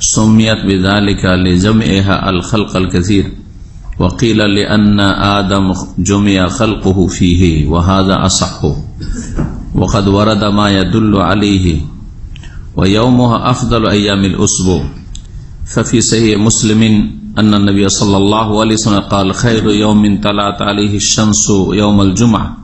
سميت بذلك لجمعها الخلق الكثير. وقيل لأن آدم جمع خلقه فيه وهذا أصح. وقد ورد ما يدل عليه. ويومها أفضل أيام الأسبوع. ففي صحيح مسلم أن النبي صلى الله عليه وسلم قال خير يوم طلعت عليه الشمس يوم الجمعة.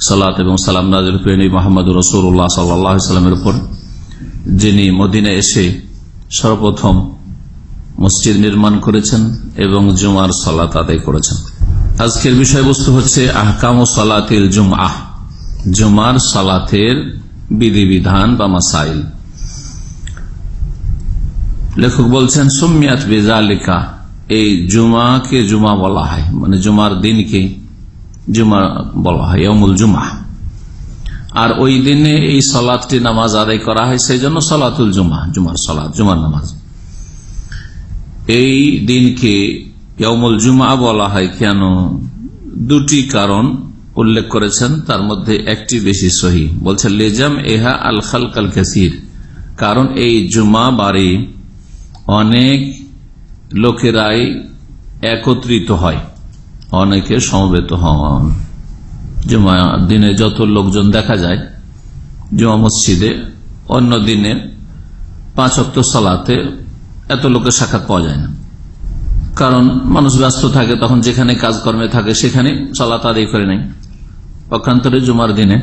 সালাত এবং সালাম নাজির প্রেমী মোহাম্মদ রসুল্লাহ সাল্লামের উপর, যিনি মদিনা এসে সর্বপ্রথম মসজিদ নির্মাণ করেছেন এবং জুমার সলাত আদায় করেছেন। আজকের বিষয়বস্তু হচ্ছে আহকাম ও জুম জুমআ জুমার সালাতের বিধিবিধান বা মাসাইল। লেখক বলছেন সুমিয়াত বেজালিকা এই জুমাকে জুমা বলা হয় মানে জুমার দিনকে জুমা বলা হয় অমুল জুমা। আর ওই দিনে এই সলাদটি নামাজ আদায় করা হয়, সেই জন্য সলাতুল জুমা, জুমার সলাদ জুমার নামাজ। এই দিনকে ইয়মুল জুমা বলা হয় কেন? দুটি কারণ উল্লেখ করেছেন, তার মধ্যে একটি বেশি সহি। বলছে, লেজাম এহা আল খালকাল কাসির। কারণ এই জুমা বাড়ি অনেক লোকেরাই একত্রিত হয়। অনেকে সমবেত হন। জুমা দিনে যত লোকজন দেখা যায় জুমা মসজিদে, অন্য দিনে পাঁচ অক্ট সালাতে এত লোকের সাক্ষাৎ পাওয়া যায় না। কারণ মানুষ ব্যস্ত থাকে, তখন যেখানে কাজকর্মে থাকে সেখানে সলাত আদায় করে নেই পক্ষান্তরে জুমার দিনে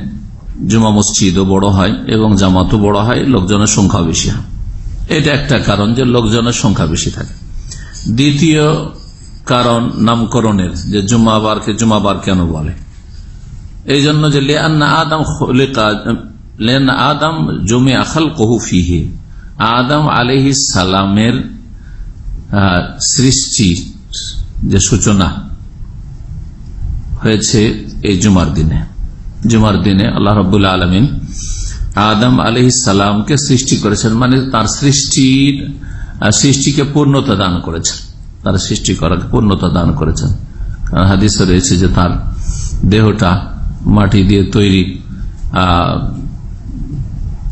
জুমা মসজিদও বড় হয় এবং জামাতও বড় হয়, লোকজনের সংখ্যা বেশি হয়। এটা একটা কারণ যে লোকজনের সংখ্যা বেশি থাকে। দ্বিতীয় কারণ নামকরণের, যে জুমাবারকে জুমাবার কেন বলে? এই জন্য যে আদম লেনা আদম জমে আখাল কহু ফিহে। আদম আলহি সালামের সৃষ্টি যে সূচনা হয়েছে এই জুমার দিনে। জুমার দিনে আল্লাহ রবুল্লা আলমিন আদম আলহ সালামকে সৃষ্টি করেছেন মানে তার সৃষ্টির সৃষ্টিকে পূর্ণতা দান করেছেন। তার সৃষ্টি করাকে পূর্ণতা দান করেছেন। কারণ হাদিস রয়েছে যে তার দেহটা মাটি দিয়ে তৈরি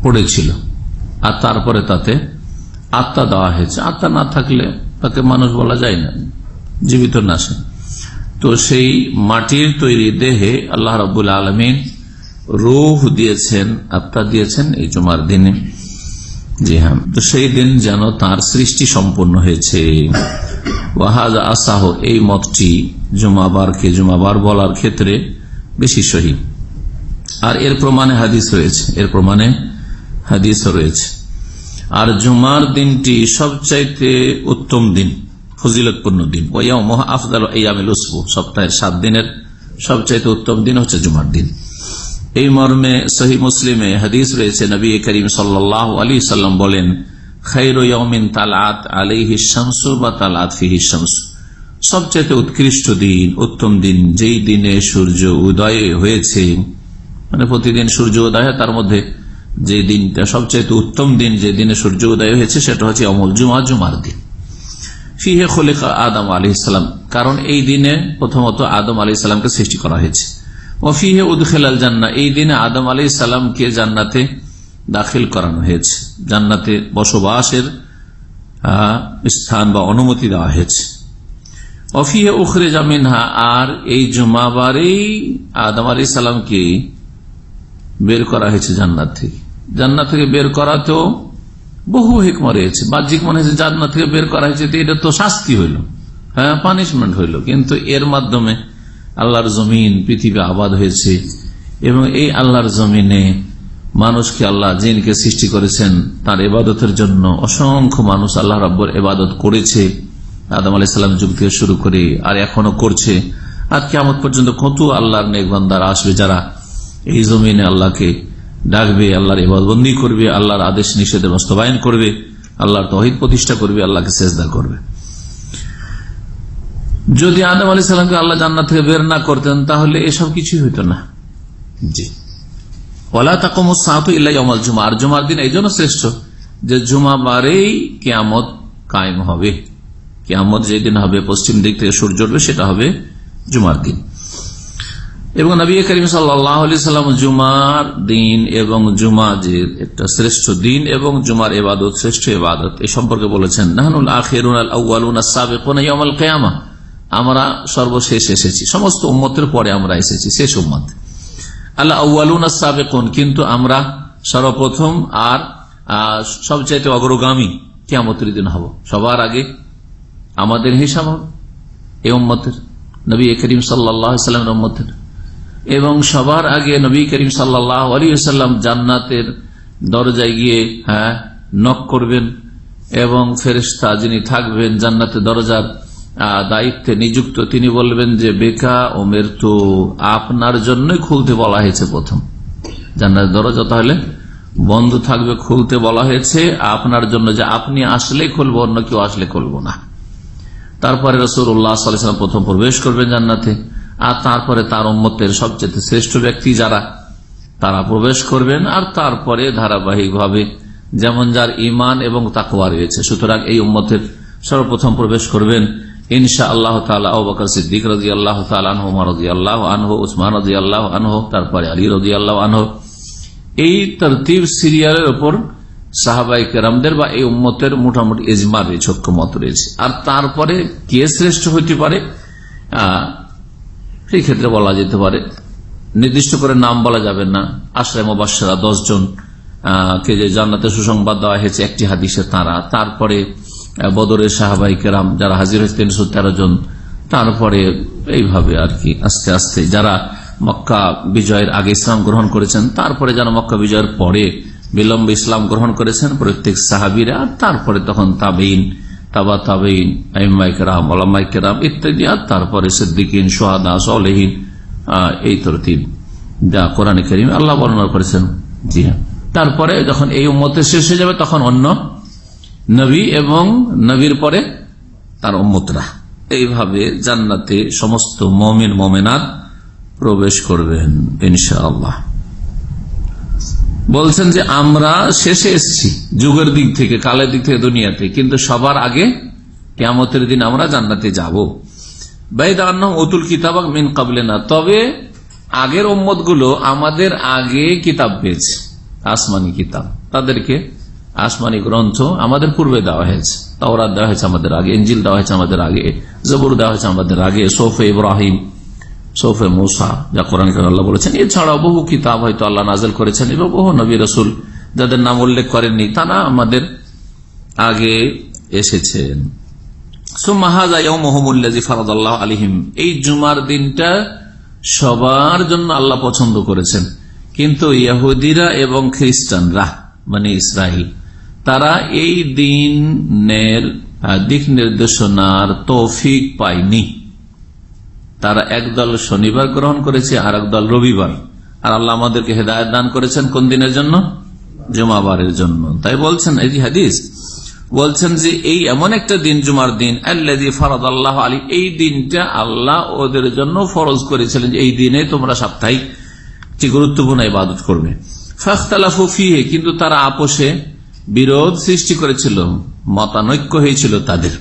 পড়েছিল। আর তারপরে তাতে আত্মা দেওয়া হয়েছে। আত্মা না থাকলে তাকে মানুষ বলা যায় না, জীবিত না সে। তো সেই মাটির তৈরি দেহে আল্লাহ রবুল আলমিন রুহ দিয়েছেন, আত্মা দিয়েছেন এই জমার দিনে। জি হ্যাঁ। তো সেই দিন যেন তার সৃষ্টি সম্পন্ন হয়েছে। ওয়াহাজ আসাহ, এই মতটি জুমাবারকে জুমাবার বলার ক্ষেত্রে বেশি সহি। আর এর প্রমাণে হাদিস রয়েছে, এর প্রমাণে হাদিস রয়েছে। আর জুমার দিনটি সবচাইতে উত্তম দিন, ফজিলতপূর্ণ দিন। ওয়া আফদাল ইয়ামিল উসবু, সপ্তাহের সাত দিনের সবচাইতে উত্তম দিন হচ্ছে জুমার দিন। এই মর্মে সহি মুসলিমে হাদিস রয়েছে, নবী করিম সাল্লাহ আলী সাল্লাম বলেন খাইরমিন তালাত আলিহি শামসু বা তালাত ফিহি শামসু। সবচেয়ে উৎকৃষ্ট দিন, উত্তম দিন, যেই দিনে সূর্য উদয় হয়েছে মানে প্রতিদিন সূর্য উদয় হয়, তার মধ্যে যে দিনটা সবচেয়ে উত্তম দিন, যে দিনে সূর্য উদয় হয়েছে, সেটা হচ্ছে অমল জুমা জুমার দিন। ফিহে খলিকা আদম আলী ইসলাম কারণ এই দিনে প্রথমত আদম আলী ইসলামকে সৃষ্টি করা হয়েছে। ও ফিহে উদ্খেলাল জান্না এই দিনে আদম আলী ইসলামকে জান্নাতে দাখিল করানো হয়েছে। জান্নাতে বসবাসের স্থান বা অনুমতি দেওয়া হয়েছে। অফিহে উখরে জামিনহা আর এই জুমাবারেই আদম আলী সালামকে বের করা হয়েছে জান্নাত থেকে। জান্নাত থেকে বের করাতেও বহু হেকমা রয়েছে। বাহ্যিক মনে হয়েছে জান্নাত থেকে বের করা হয়েছে এটা তো শাস্তি হইল। হ্যাঁ পানিশমেন্ট হইল। কিন্তু এর মাধ্যমে আল্লাহর জমিন পৃথিবী আবাদ হয়েছে এবং এই আল্লাহর জমিনে মানুষকে আল্লাহ জিনকে সৃষ্টি করেছেন তার এবাদতের জন্য অসংখ্য মানুষ আল্লাহ রব্বর এবাদত করেছে। আদম আলাইসাল্লাম যুগ থেকে শুরু করে আর এখনও করছে। আর কেমন পর্যন্ত কত আল্লাহর নেকবান্দার আসবে যারা এই জমিনে আল্লাহকে ডাকবে, আল্লাহর এবাদবন্দি করবে, আল্লাহর আদেশ নিষেধের বাস্তবায়ন করবে, আল্লাহর তহিদ প্রতিষ্ঠা করবে, আল্লাহকে চেষ্টা করবে। যদি আদম আলি সাল্লামকে আল্লাহ জান্নাত থেকে বের না করতেন তাহলে এসব কিছুই হইত না। জি। ওলা তাকম অমল জুমা আর জুমার দিন এই জন্য শ্রেষ্ঠ যে জুমা বারেই কেয়ামত কায়েম হবে। কেয়ামত যেদিন হবে পশ্চিম দিক থেকে সূর্য উঠবে সেটা হবে জুমার দিন। এবং নবী করিম সাল্লাম জুমার দিন এবং জুমা যে একটা শ্রেষ্ঠ দিন এবং জুমার এবাদত শ্রেষ্ঠ এবাদত এ সম্পর্কে বলেছেন নাহানুল আখেরুন আল সাবেকুল কেয়ামা। আমরা সর্বশেষ এসেছি। সমস্ত উম্মতের পরে আমরা এসেছি, শেষ উম্মত। আল্লাহ আউ্বালুন সাবেকুন, কিন্তু আমরা সর্বপ্রথম আর সবচাইতে অগ্রগামী কেয়ামতের দিন হব। সবার আগে আমাদের হিসাব হবে এই উম্মতের, নবী করিম সাল্লামের উম্মতের। এবং সবার আগে নবী করিম সাল্লাহ আলী সাল্লাম জান্নাতের দরজায় গিয়ে হ্যাঁ নক করবেন এবং ফেরিস্তা যিনি থাকবেন জান্নাতের দরজার দায়িত্বে নিযুক্ত। তিনি বলবেন যে, বেকা ও মৃত্যু আপনার জন্যই খুলতে বলা হয়েছে প্রথম। জান্নাত দরজা তাহলে বন্ধ থাকবে, খুলতে বলা হয়েছে। আপনার জন্য যে আপনি আসলে খুলবো, অন্য কেউ আসলে খুলবো না। তারপরে রসুল্লাহ সাল্লাম প্রথম প্রবেশ করবেন জান্নাতে। আর তারপরে তার উম্মতের সবচেয়ে শ্রেষ্ঠ ব্যক্তি যারা, তারা প্রবেশ করবেন। আর তারপরে ধারাবাহিকভাবে যেমন যার ইমান এবং তাকুয়া রয়েছে। সুতরাং এই উম্মতের সর্বপ্রথম প্রবেশ করবেন ইনশা আল্লাহ তালা সিদ্দিক রাজি আল্লাহ তালহ রাজি আল্লাহ আনহো, উসমান রাজি আল্লাহ আনহো, তারপরে আলী রাজি আল্লাহ আনহো। এই তরতিব সিরিয়ালের ওপর সাহাবাই কেরামদের বা এই উম্মতের মোটামুটি এজমা রয়েছে, ঐক্যমত রয়েছে। আর তারপরে কে শ্রেষ্ঠ হইতে পারে? সেই ক্ষেত্রে বলা যেতে পারে, নির্দিষ্ট করে নাম বলা যাবে না। আশ্রয় মোবাসরা দশজন কে যে জান্নাতে সুসংবাদ দেওয়া হয়েছে, একটি হাদিসে তারা। তারপরে বদরের সাহাবাই কেরাম যারা হাজির হয়েছে তিনশো তেরো জন, তারপরে এইভাবে আর কি আস্তে আস্তে যারা মক্কা বিজয়ের আগে ইসলাম গ্রহণ করেছেন, তারপরে যারা মক্কা বিজয়ের পরে বিলম্বে ইসলাম গ্রহণ করেছেন, প্রত্যেক সাহাবিরা, তারপরে তখন তাবেইন তাবা তাবেইন আইমাইকেরাম ওলামাইকেরাম ইত্যাদি, আর তারপরে সিদ্দিকিন সোহাদা সলেহীন এই তরতিব যা কোরআন করিম আল্লাহ বর্ণনা করেছেন। জি হ্যাঁ। তারপরে যখন এই উম্মতে শেষ হয়ে যাবে, তখন অন্য নবী এবং নবীর পরে তার উম্মতরা। এইভাবে জান্নাতে সমস্ত মমিন, মমেনাত প্রবেশ করবেন, ইনশাআল্লাহ। বলছেন যে, আমরা শেষে এসছি, যুগের দিক থেকে, কালের দিক থেকে, দুনিয়াতে। কিন্তু সবার আগে কেমতের দিন আমরা জান্নাতে যাব। অতুল কিতাব মিন কাবলে না তবে আগের ওম্মত আমাদের আগে কিতাব পেয়েছে, আসমানি কিতাব। তাদেরকে আসমানি গ্রন্থ আমাদের পূর্বে দেওয়া হয়েছে, তাওরাত দেওয়া হয়েছে আমাদের আগে এঞ্জিল দেওয়া হয়েছে আমাদের আগে, জবুর দেওয়া হয়েছে আমাদের আগে, সোফে ইব্রাহিম, সৌফে মুসা, যা কোরআন আল্লাহ বলেছেন। এছাড়াও বহু কিতাব হয়তো আল্লাহ নাজল করেছেন এবং বহু নবী রসুল যাদের নাম উল্লেখ করেননি, তারা আমাদের আগে এসেছেন। আলিহিম এই জুমার দিনটা সবার জন্য আল্লাহ পছন্দ করেছেন। কিন্তু ইয়াহুদিরা এবং খ্রিস্টানরা মানে ইসরায়েল তারা এই দিনের দিক নির্দেশনার তৌফিক পায়নি। তারা একদল শনিবার গ্রহণ করেছে, আর একদল রবিবার। আর আল্লাহ আমাদেরকে হেদায়ত দান করেছেন কোন দিনের জন্য? জুমাবারের জন্য। তাই বলছেন, এই হাদিস, বলছেন যে এই এমন একটা দিন, জুমার দিন ফরদ আল্লাহ আলী এই দিনটা আল্লাহ ওদের জন্য ফরজ করেছিলেন এই দিনে তোমরা সাপ্তাহিক একটি গুরুত্বপূর্ণ ইবাদত করবে। ফাখতালাফিয়ে কিন্তু তারা আপোষে বিরোধ সৃষ্টি করেছিল, মতানৈক্য হয়েছিল তাদের।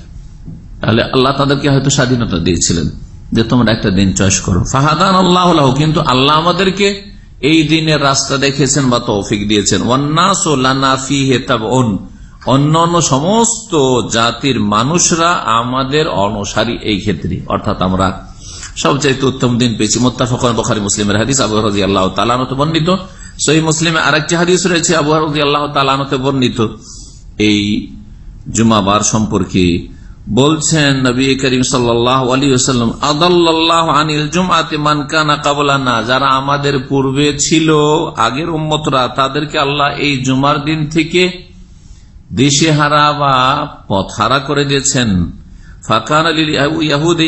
তাহলে আল্লাহ তাদেরকে হয়তো স্বাধীনতা দিয়েছিলেন যে তোমরা একটা দিন চয়েস করো। ফাহাদান আল্লাহ কিন্তু আল্লাহ আমাদেরকে এই দিনের রাস্তা দেখেছেন বা তৌফিক দিয়েছেন। অন্য অন্য সমস্ত জাতির মানুষরা আমাদের অনুসারী এই ক্ষেত্রে, অর্থাৎ আমরা সবচাইতে উত্তম দিন পেয়েছি। মোত্তাফাক বখারি মুসলিমের হাদিস, আবু রাজি আল্লাহ তালানতে বর্ণিত। সহি মুসলিমে আরেকটি হাদিস রয়েছে, আবু রাজি আল্লাহ তালানতে বর্ণিত। এই জুমাবার সম্পর্কে বলছেন নবী করিম সাল্লাম আদাল্লাহ আনিল জুমাতে মানকানা কাবলানা যারা আমাদের পূর্বে ছিল, আগের উম্মতরা, তাদেরকে আল্লাহ এই জুমার দিন থেকে দেশে হারা বা পথ হারা করে দিয়েছেন। ফাকান আলিয়াহুদ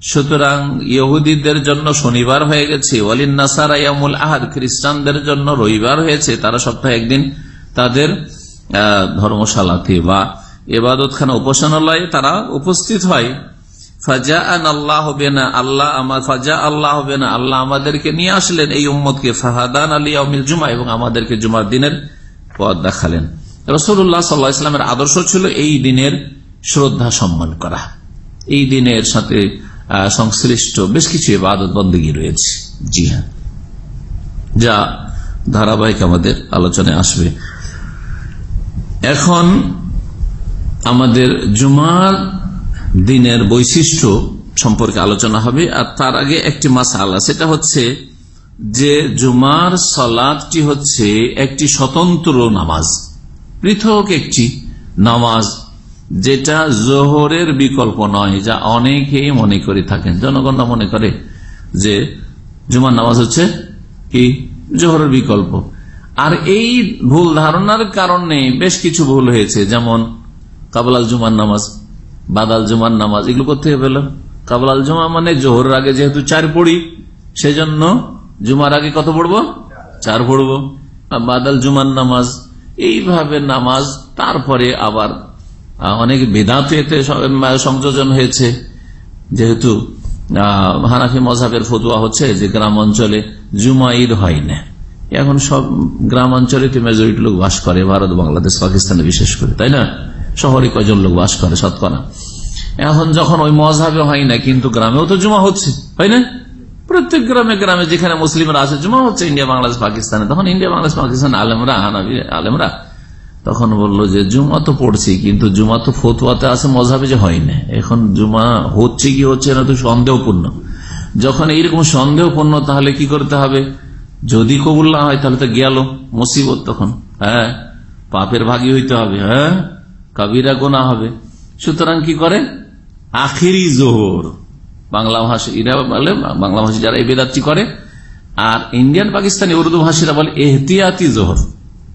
সুতরাং ইহুদিদের জন্য শনিবার হয়ে গেছে। ওয়ালিন নাসারা ইয়ামুল আহাদ, খ্রিস্টানদের জন্য রবিবার হয়েছে। তারা সপ্তাহে একদিন তাদের ধর্মশালাতে বা এবাদত খানা উপাসনালয়ে তারা উপস্থিত হয়। ফাজা আন আল্লাহ হবে না আল্লাহ আমার ফাজা আল্লাহ হবে না আল্লাহ আমাদেরকে নিয়ে আসলেন। এই উম্মতকে ফাহাদান আলী আমিল জুমা এবং আমাদেরকে জুমার দিনের পথ দেখালেন। রসুল্লাহ সাল্লাহ ইসলামের আদর্শ ছিল এই দিনের শ্রদ্ধা সম্মান করা। এই দিনের সাথে সংশ্লিষ্ট বেশ কিছু এবাদত বন্দী রয়েছে। জি হ্যাঁ। যা ধারাবাহিক আমাদের আলোচনায় আসবে। এখন আমাদের জুমার দিনের বৈশিষ্ট্য সম্পর্কে আলোচনা হবে, আর তার আগে একটি মাসালা। সেটা হচ্ছে যে জুমার সলাদটি হচ্ছে একটি স্বতন্ত্র নামাজ, পৃথক একটি নামাজ। যেটা জোহরের বিকল্প নয়, যা অনেকেই মনে করে থাকেন। জনগণরা মনে করে যে জুমার নামাজ হচ্ছে কি? জোহরের বিকল্প। আর এই ভুল ধারণার কারণে বেশ কিছু ভুল হয়েছে, যেমন কাবলাল জুমার নামাজ, বাদাল জুমার নামাজ, এগুলো করতে পেল? কাবলাল জুমা মানে জোহরের আগে যেহেতু চার পড়ি, সেজন্য জুমার আগে কত পড়ব? চার পড়ব। বাদাল জুমার নামাজ, এইভাবে নামাজ, তারপরে আবার অনেক বেদাতে সংযোজন হয়েছে। যেহেতু হানাফি মজাবের ফতুয়া হচ্ছে যে গ্রাম অঞ্চলে জুমা ঈদ হয় না। এখন সব গ্রাম অঞ্চলে মেজরিটি লোক বাস করে, ভারত, বাংলাদেশ, পাকিস্তানে বিশেষ করে, তাই না? শহরে কয়জন লোক বাস করে, শতকরা। এখন যখন ওই মজাবে হয় না, কিন্তু গ্রামেও তো জুমা হচ্ছে, হয় না? প্রত্যেক গ্রামে গ্রামে যেখানে মুসলিমরা আছে জমা হচ্ছে ইন্ডিয়া, বাংলাদেশ, পাকিস্তানে। তখন ইন্ডিয়া, বাংলাদেশ, পাকিস্তান, আলেমরা হানাবি আলেমরা তখন বলল যে, জুমা তো পড়ছি, কিন্তু জুমা তো ফতুয়াতে আছে, মজাবে যে হয় না। এখন জুমা হচ্ছে কি হচ্ছে না, তো সন্দেহপূর্ণ। যখন এইরকম সন্দেহপূর্ণ, তাহলে কি করতে হবে? যদি কবুল না হয়, তাহলে তো গেল মুসিবত তখন। হ্যাঁ পাপের ভাগি হইতে হবে হ্যাঁ কবিরা গোনা হবে। সুতরাং কি করে? আখেরি জোহর। বাংলা ভাষা এরা বলে, বাংলা ভাষী যারা এই বেদাচ্ছি করে, আর ইন্ডিয়ান, পাকিস্তানি, উর্দু ভাষীরা বলে, এহতিয়াতি জোহর।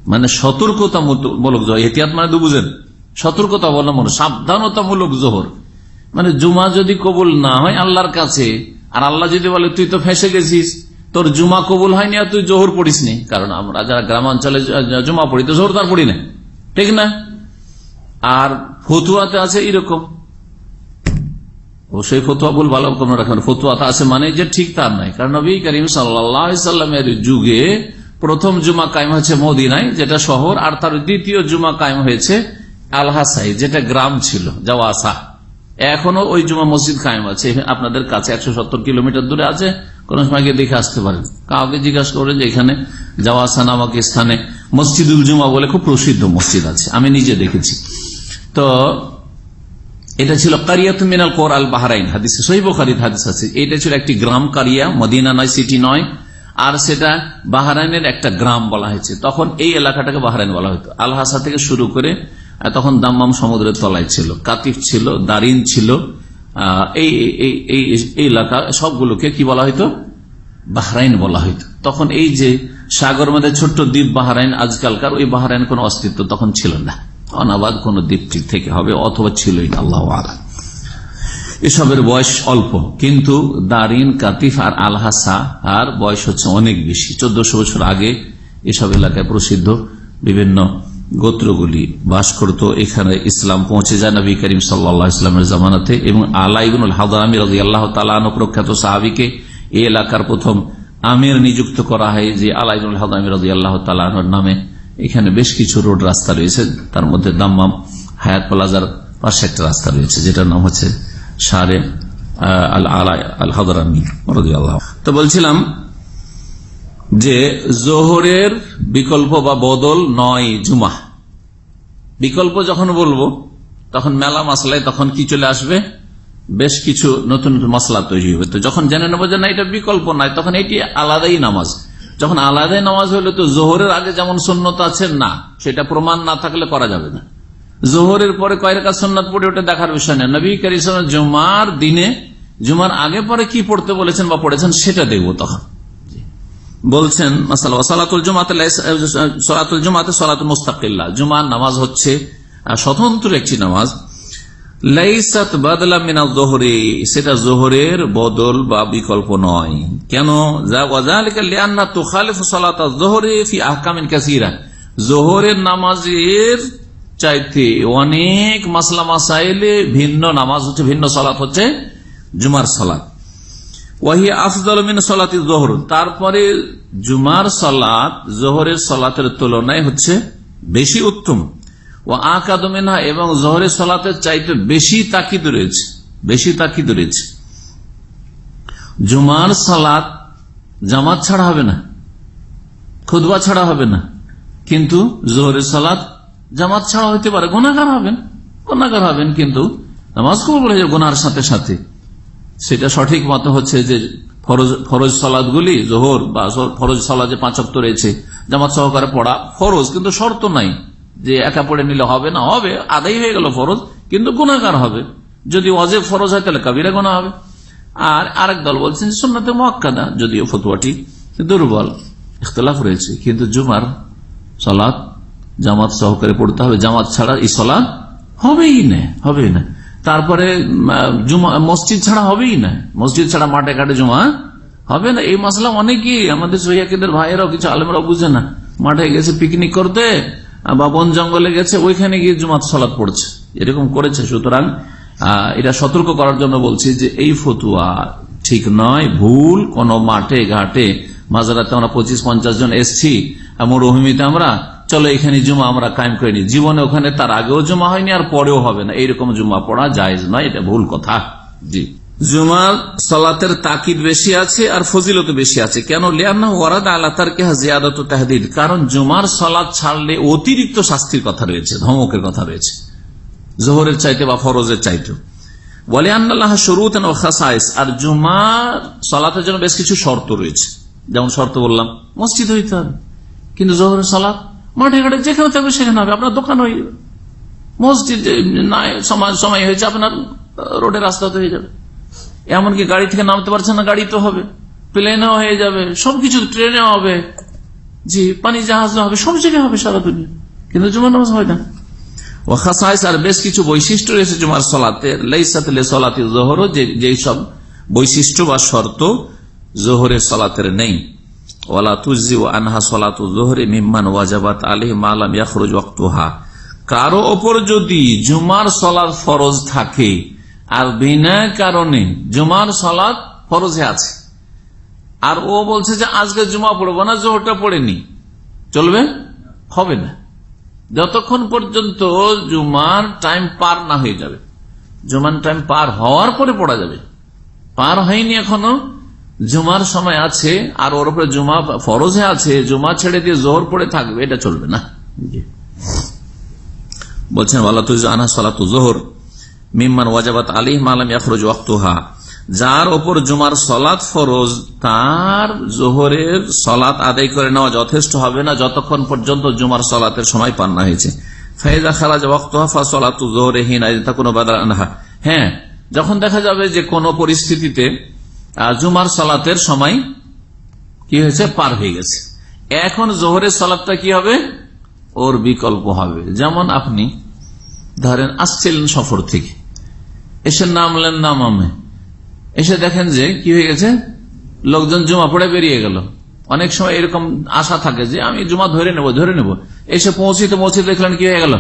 মানে সতর্কতা সতর্কতামূলক জোহর। এহতিয়াত মানে তো বুঝেন সতর্কতা অবলম্বন সাবধানতামূলক জোহর। মানে জুমা যদি কবুল না হয় আল্লাহর কাছে, আর আল্লাহ যদি বলে, তুই তো ফেসে গেছিস, তোর জুমা কবুল হয়নি আর তুই জোহর পড়িস নি কারণ আমরা যারা গ্রামাঞ্চলে জুমা পড়ি, তো জোহর তার পড়ি না। ঠিক না? আর ফতুয়াতে আছে এরকম। সেই ফতুয়া বল ভালো কোনো রাখবেন। ফতুয়াতে আছে মানে যে ঠিক তার নাই। কারণ নবী করিম সাল্লামের যুগে প্রথম জুমা কায়েম হয়েছে মদিনায়, যেটা শহর, আর তার দ্বিতীয় জুমা কায়েম হয়েছে আলহাসাই, যেটা গ্রাম ছিল যাওয়াসা এখনও ওই জুমা মসজিদ কায়েম আছে। আপনাদের কাছে একশো সত্তর কিলোমিটার দূরে আছে, কোন সময় দেখে আসতে পারেন। কাউকে জিজ্ঞাসা করে যে এখানে যাওয়াসা নামক স্থানে মসজিদুল জুমা বলে খুব প্রসিদ্ধ মসজিদ আছে। আমি নিজে দেখেছি। তো এটা ছিল কারিয়াত মিনাল কোরআল বাহারাইন, হাদিস সহিবখারিদ হাদিস আছে। এটা ছিল একটি গ্রাম কারিয়া, মদিনা নয়, সিটি নয় আর সেটা বাহারাইনের একটা গ্রাম বলা হয়েছে। তখন এই এলাকাটাকে বাহারাইন বলা হতো। আলহাসা থেকে শুরু করে তখন দাম্মাম সমুদ্রের তলায় ছিল, কাতিফ ছিল, দারিন ছিল এই এই এলাকা, সবগুলোকে কি বলা হইতো? বাহরাইন বলা হইতো। তখন এই যে সাগর মধ্যে ছোট্ট দ্বীপ বাহরাইন, আজকালকার ওই বাহরাইন কোন অস্তিত্ব তখন ছিল না। অনাবাদ কোন দ্বীপটি থেকে হবে অথবা ছিলই না, আল্লাহ আলা এসবের বয়স অল্প, কিন্তু দারিন, কাতিফ আর আলহাসা আর বয়স হচ্ছে অনেক বেশি। চোদ্দশো বছর আগে এসব এলাকায় প্রসিদ্ধ বিভিন্ন গোত্রগুলি বাস করত। এখানে ইসলাম পৌঁছে যায় নবী করিম সাল্লা ইসলামের জামানাতে এবং হাদামি রাজি আল্লাহ তালানো প্রখ্যাত সাহাবিকে এই এলাকার প্রথম আমির নিযুক্ত করা হয়, যে হাদামি রাজি আল্লাহ তালানোর নামে। এখানে বেশ কিছু রোড রাস্তা রয়েছে, তার মধ্যে দাম্মাম হায়াত প্লাজার পাশে একটা রাস্তা রয়েছে, যেটার নাম হচ্ছে সারে তো বলছিলাম যে জোহরের বিকল্প বা বদল নয় জুমা বিকল্প যখন বলব, তখন মেলা মাসলায় তখন কি চলে আসবে? বেশ কিছু নতুন নতুন মশলা তৈরি হবে। তো যখন জেনে নেব যে না, এটা বিকল্প নাই তখন এটি আলাদাই নামাজ। যখন আলাদাই নামাজ হলে তো জোহরের আগে যেমন সন্ন্যত আছে, না, সেটা প্রমাণ না থাকলে করা যাবে না। জোহরের পরে কয়েক কাজ সন্ন্যত পড়ে ওটা দেখার বিষয় নেই। নবী কারিসম জুমার দিনে, জুমার আগে পরে কি পড়তে বলেছেন বা পড়েছেন সেটা দেখব তখন। বলছেন জুমার নামাজ হচ্ছে স্বতন্ত্র একটি নামাজ। লাইসাত বাদলা মিনা জোহরে, সেটা জোহরের বদল বা বিকল্প নয়। কেন? জোহরে ফি আহকামিন কাসিরা। জোহরের নামাজের চাইতে। অনেক মাসলা মাসাইলে ভিন্ন নামাজ হচ্ছে, ভিন্ন সলাৎ হচ্ছে, জুমার সলাৎ ওয়াহি আফজল সলাতি জোহর তারপরে জুমার সলাৎ জোহরের সলাতের তুলনায় হচ্ছে বেশি উত্তম। ও আকাদমিনা এবং জোহরের সলাতের চাইতে বেশি তাকিদ রয়েছে, বেশি তাকিদ রয়েছে। জুমার সালাত জামাত ছাড়া হবে না খুদবা ছাড়া হবে না। কিন্তু জোহরের সালাত জামাত ছাড়া হইতে পারে। গুণাগার হবেন। গুণাগার হবেন কিন্তু নামাজ কবুল হয়ে যাবে গুনার সাথে সাথে। সেটা সঠিক মতো হচ্ছে যে ফরজ ফরজ সলাদ গুলি জোহর বা ফরজ সলাদ যে পাঁচক্ত রয়েছে, জামাত সহকারে পড়া ফরজ, কিন্তু শর্ত নাই যে একা পড়ে নিলে হবে না। হবে আদাই হয়ে গেল ফরজ, কিন্তু গুণাকার হবে। যদি অজে ফরজ হয়, তাহলে কাবিরা গোনা হবে। আর আরেক দল বলছেন সোনাতে মক্কাদা যদিও ফতুয়াটি দুর্বল, ইখতলাফ রয়েছে, কিন্তু জুমার সলাদ জামাত সহকারে পড়তে হবে। জামাত ছাড়া এই সলাদ হবেই না হবেই না। তারপরে মসজিদ ছাড়া হবেই না। মসজিদ ছাড়া মাঠে ঘাটে জমা হবে না। এই মশলা অনেকেই, আমাদের সহিদের ভাইয়েরাও, কিছু আলমরাও বুঝে না। মাঠে গেছে পিকনিক করতে বা বন জঙ্গলে গেছে, ওইখানে গিয়ে জুমাত সলাদ পড়ছে। এরকম করেছে। সুতরাং এটা সতর্ক করার জন্য বলছি যে এই ফতুয়া ঠিক নয়। ভুল, কোন মাঠে ঘাটে। মাঝরাতে আমরা পঁচিশ পঞ্চাশ জন এসছি। মরুভূমিতে আমরা চলো এখানে জুমা আমরা কায়েম করে নি জীবনে ওখানে তার আগেও জমা হয়নি আর পরেও হবে না। এইরকম জুমা পড়া যায় নয়, এটা ভুল কথা। জি। জুমার সলাতের তাকিদ বেশি আছে আর ফজিলত বেশি আছে। কেন? লিয়ান্না ওয়ারাদ আল্লাহ তার কেহা জিয়াদত তাহদিদ। কারণ জুমার সলাদ ছাড়লে অতিরিক্ত শাস্তির কথা রয়েছে, ধমকের কথা রয়েছে। জোহরের চাইতে বা ফরজের চাইতে। আন্নাল্লাহ শরুত আর জুমার সলাতের জন্য বেশ কিছু শর্ত রয়েছে। যেমন শর্ত বললাম, মসজিদ হইতে হবে। কিন্তু জোহরের সলাৎ মাঠে ঘাটে যেখানে থাকবে সেখানে হবে। আপনার দোকান হয়ে যাবে মসজিদ সময় হয়েছে আপনার রোডের রাস্তাতে হয়ে যাবে। এমনকি গাড়ি থেকে নামতে পারছে না, গাড়ি তো হবে। প্লেনেও হয়ে যাবে, সবকিছু ট্রেনেও হবে। জি, পানি জাহাজ হবে, সব জায়গায় হবে সারা দুনিয়া। কিন্তু জুমার নামাজ হয় না। আর বেশ কিছু বৈশিষ্ট্য রয়েছে জুমার সলাতে। লেসাতলে সলাতে জোহর যেই সব বৈশিষ্ট্য বা শর্ত জোহরের সলাতের নেই। ওয়ালা তুজি ও আনহা সলাত জোহরে মিম্মান ওয়াজাবাত কারও ওপর যদি জুমার সলাদ ফরজ থাকে, আর বিনা কারণে জুমার সলাদ ফরজে আছে। আর ও বলছে যে আজকে জুমা পড়ব না, জোহরটা পড়েনি। চলবে? হবে না। যতক্ষণ পর্যন্ত জুমার টাইম পার না হয়ে যাবে। জুমার টাইম পার হওয়ার পরে পড়া যাবে। পার হয়নি এখনও জুমার সময় আছে আর ওর উপরে জুমা ফরজে আছে জুমা ছেড়ে দিয়ে জোহর পড়ে থাকবে এটা চলবে না। বলছেন সালাতু জোহর মিম্মান ওয়াজাবাত আলী মালাম ইয়াফরোজ ওয়াক্তুহা। যার ওপর জুমার সলাত ফরজ তার জোহরের সলাত আদায় করে নেওয়া যথেষ্ট হবে না যতক্ষণ পর্যন্ত জুমার সলাতের সময় পান না হয়েছে। ফাইজা খারাজ ওয়াক্তুহা সলাতু জোহরে হিন কোনো বাদা আনহা। হ্যাঁ যখন দেখা যাবে যে কোনো পরিস্থিতিতে জুমার সলাতের সময় কি হয়েছে? পার হয়ে গেছে। এখন জোহরের সালাদটা কি হবে? ওর বিকল্প হবে। যেমন আপনি ধরেন, আসছিলেন সফর থেকে। এসে নামলেন নামামে। এসে দেখেন যে কি হয়ে গেছে? লোকজন জুমা পড়ে বেরিয়ে গেল। অনেক সময় এরকম আশা থাকে যে, আমি জুমা ধরে নেব ধরে নেব। এসে পৌঁছিতে পৌঁছে দেখলেন কি হয়ে গেল?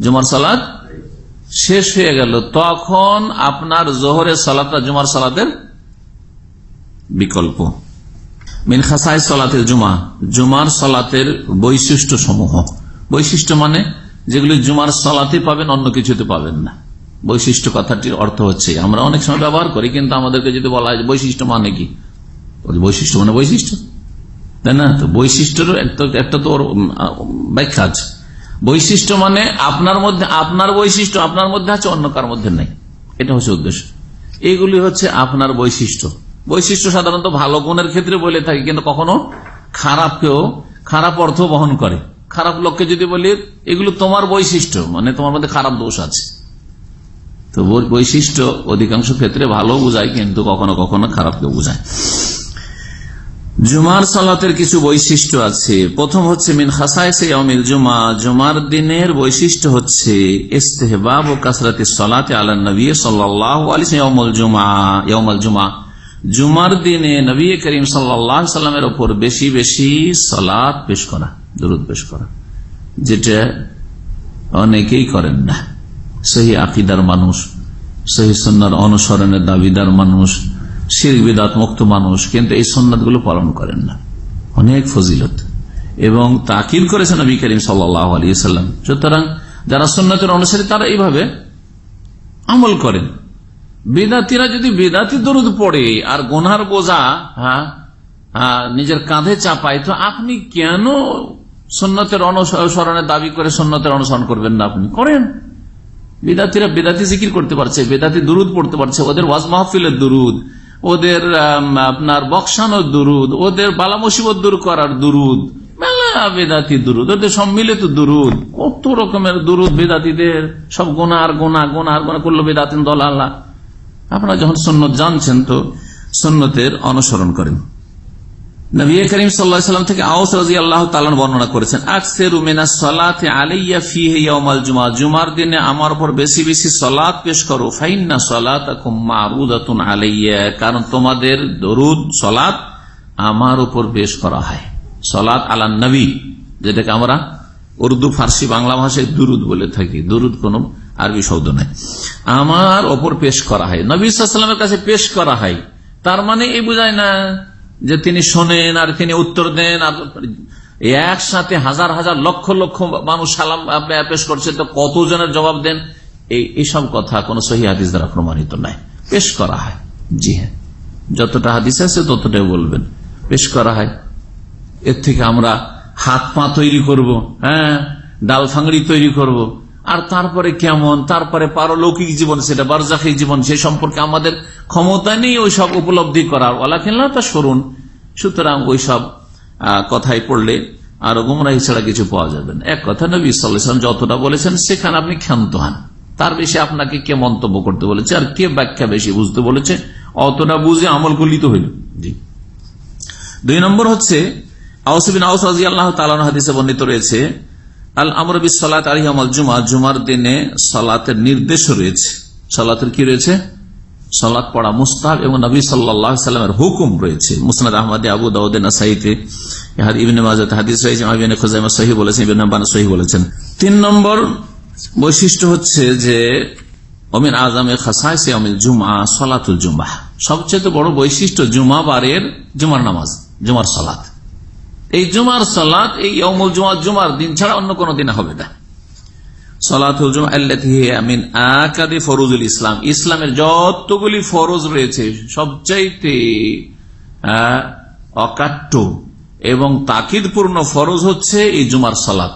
জুমার সালাদ শেষ হয়ে গেল। তখন আপনার জোহরের সালাদটা জুমার সালাদের বিকল্প। মিনখাসাই সলাতের জুমা। জুমার সলাতের বৈশিষ্ট্য সমূহ। বৈশিষ্ট্য মানে যেগুলি জুমার সলাতে পাবেন, অন্য কিছুতে পাবেন না। বৈশিষ্ট্য কথাটির অর্থ হচ্ছে, আমরা অনেক সময় ব্যবহার করি, কিন্তু আমাদেরকে যদি বলা হয় বৈশিষ্ট্য মানে কি? বৈশিষ্ট্য মানে বৈশিষ্ট্য। তাই না? তো বৈশিষ্ট্যের একটা তো ব্যাখ্যা আছে। বৈশিষ্ট্য মানে আপনার মধ্যে, আপনার বৈশিষ্ট্য আপনার মধ্যে আছে, অন্য কার মধ্যে নেই। এটা হচ্ছে উদ্দেশ্য। এইগুলি হচ্ছে আপনার বৈশিষ্ট্য। বৈশিষ্ট্য সাধারণত ভালো গুণের ক্ষেত্রে বলে থাকে, কিন্তু কখনো খারাপকেও, খারাপ অর্থ বহন করে। খারাপ লোককে যদি বলি, এগুলো তোমার বৈশিষ্ট্য মানে তোমার মধ্যে খারাপ দোষ আছে। তো বৈশিষ্ট্য অধিকাংশ ক্ষেত্রে ভালো বোঝায়, কিন্তু কখনো কখনো খারাপকে বোঝায়। জুমার সালাতের কিছু বৈশিষ্ট্য আছে। প্রথম হচ্ছে, মিন খাসাইসে অমিল জুমা। জুমার দিনের বৈশিষ্ট্য হচ্ছে, ইস্তেহবাব ও কাসরাতি সলাতে আল্লাহ নবী সাল্লাহ জুমা ইয়মল জুমা। জুমার দিনে নবী করিম সাল্লামের ওপর বেশি বেশি সলাদ পেশ করা, দরুদ পেশ করা, যেটা অনেকেই করেন না। সহি আকিদার মানুষ, সহি সন্ন্যার অনুসরণের দাবিদার মানুষ, শির বিদাত মুক্ত মানুষ, কিন্তু এই সন্ন্যাতগুলো পালন করেন না। অনেক ফজিলত। এবং তাকিল করেছেন নবী করিম সাল্লাম। সুতরাং যারা সন্ন্যতের অনুসারী, তারা এইভাবে আমল করেন। বেদাতিরা যদি বেদাতি দরুদ পড়ে আর গোনার বোঝা হ্যাঁ নিজের কাঁধে চাপায়, তো আপনি কেন সন্ন্যতের অনুসরণের দাবি করে সন্ন্যতের অনুসরণ করবেন না আপনি? করেন। বেদাতিরা বেদাতি জিকির করতে পারছে, বেদাতি দুরুদ পড়তে পারছে, ওদের ওয়াজ মাহফিলের দুরুদ, ওদের আপনার বক্সানোর দুরুদ, ওদের বালা মুসিবত দূর করার দুরুদ, মেলা বেদাতি দুরুদ, ওদের সম্মিলিত দুরুদ, কত রকমের দুরুদ বেদাতিদের, সব গোনা আর গোনা গোনা আর গোনা করল বেদাতিন দল আল্লাহ আপনারা যখন সন্ন্যত জানছেন তো সন্ন্যতের অনুসরণ করেন। সলাতে সলাত কারণ তোমাদের দরুদ সলাদ আমার উপর পেশ করা হয়। সলাদ আলা নবী, যেটাকে আমরা উর্দু, ফার্সি, বাংলা ভাষায় দুরুদ বলে থাকি। দুরুদ কোন আরবি শব্দ নাই। আমার ওপর পেশ করা হয়। নবী সাল্লামের কাছে পেশ করা হয়। তার মানে এই বোঝায় না যে তিনি শোনেন আর তিনি উত্তর দেন আর একসাথে হাজার হাজার লক্ষ লক্ষ মানুষ সালাম পেশ করছে তো কতজনের জবাব দেন? এই এইসব কথা কোন সহি হাদিস দ্বারা প্রমাণিত নাই। পেশ করা হয়। জি হ্যাঁ। যতটা হাদিস আছে ততটাই বলবেন। পেশ করা হয়। এর থেকে আমরা হাত পা তৈরি করব হ্যাঁ ডাল ফাংড়ি তৈরি করব আর তারপরে কেমন? তারপরে পারলৌকিক জীবন, সেটা বারজাখিক জীবন, সে সম্পর্কে আমাদের ক্ষমতা নেই ওই সব উপলব্ধি করার। ওলা খেলনা তা সরুন সুতরাং ওই সব কথাই পড়লে আর গুমরাহি ছাড়া কিছু পাওয়া যাবে না। এক কথা, নবী সাল্লাম যতটা বলেছেন, সেখানে আপনি ক্ষান্ত হন। তার বেশি আপনাকে কে মন্তব্য করতে বলেছে আর কে ব্যাখ্যা বেশি বুঝতে বলেছে, অতটা বুঝে আমল করলিত হইল। দুই নম্বর হচ্ছে আউসবিন আউস আল্লাহ তালান হাদিসে বর্ণিত রয়েছে আল আমর সালাত আলিহামাল জুমা, জুমার দিনে সালাতের নির্দেশ রয়েছে। সালাতের কি রয়েছে? সালাত পড়া মুস্তাহ এবং নবী সাল্লামের হুকুম রয়েছে। মুসনাদ আহমদ, আবু দাউদ, নাসাইতে হাদিস রয়েছে সহি বলেছেন বলেছেন। তিন নম্বর বৈশিষ্ট্য হচ্ছে যে অমিন জুমা, সলাতুল সবচেয়ে বড় বৈশিষ্ট্য জুমার নামাজ, জুমার সলাত। এই জুমার সালাত, এই অমুল জুমার জুমার দিন ছাড়া অন্য কোনো দিন হবে না। ফরুজুল ইসলাম। ইসলামের যতগুলি ফরজ রয়েছে, সবচাইতে অকাট্য এবং তাকিদপূর্ণ ফরজ হচ্ছে এই জুমার সলাত।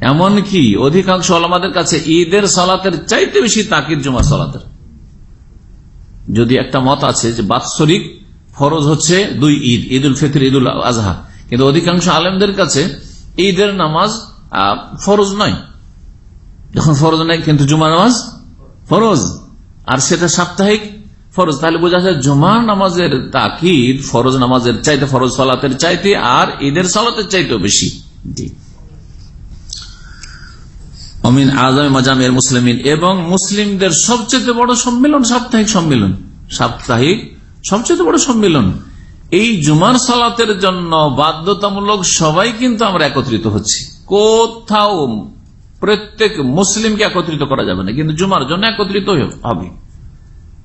এমনকি অধিকাংশ আলমাদের কাছে ঈদের সলাতের চাইতে বেশি তাকিদ জুমার সলাতের। যদি একটা মত আছে যে বাৎসরিক ফরজ হচ্ছে দুই ঈদ ঈদ উল ফিতর ঈদ উল আজহা। কিন্তু অধিকাংশ আলেমদের কাছে ঈদের নামাজ ফরজ নয়। যখন ফরজ নাই, কিন্তু জুমা নামাজ ফরজ। আর সেটা সাপ্তাহিক ফরজ। তাহলে বোঝা যায় জুমার নামাজের তাকিদ ফরজ নামাজের চাইতে ফরজ, সলাতের চাইতে, আর ঈদের সালাতের চাইতেও বেশি। জি। অমিন আজম মাজামের মুসলিমিন এবং মুসলিমদের সবচেয়ে বড় সম্মেলন সাপ্তাহিক সম্মেলন। সাপ্তাহিক সবচেয়ে বড় সম্মেলন। এই জুমার সালাতের জন্য বাধ্যতামূলক সবাই কিন্তু আমরা একত্রিত হচ্ছি। কোথাও প্রত্যেক মুসলিমকে একত্রিত করা যাবে না, কিন্তু জুমার জন্য একত্রিত হবে।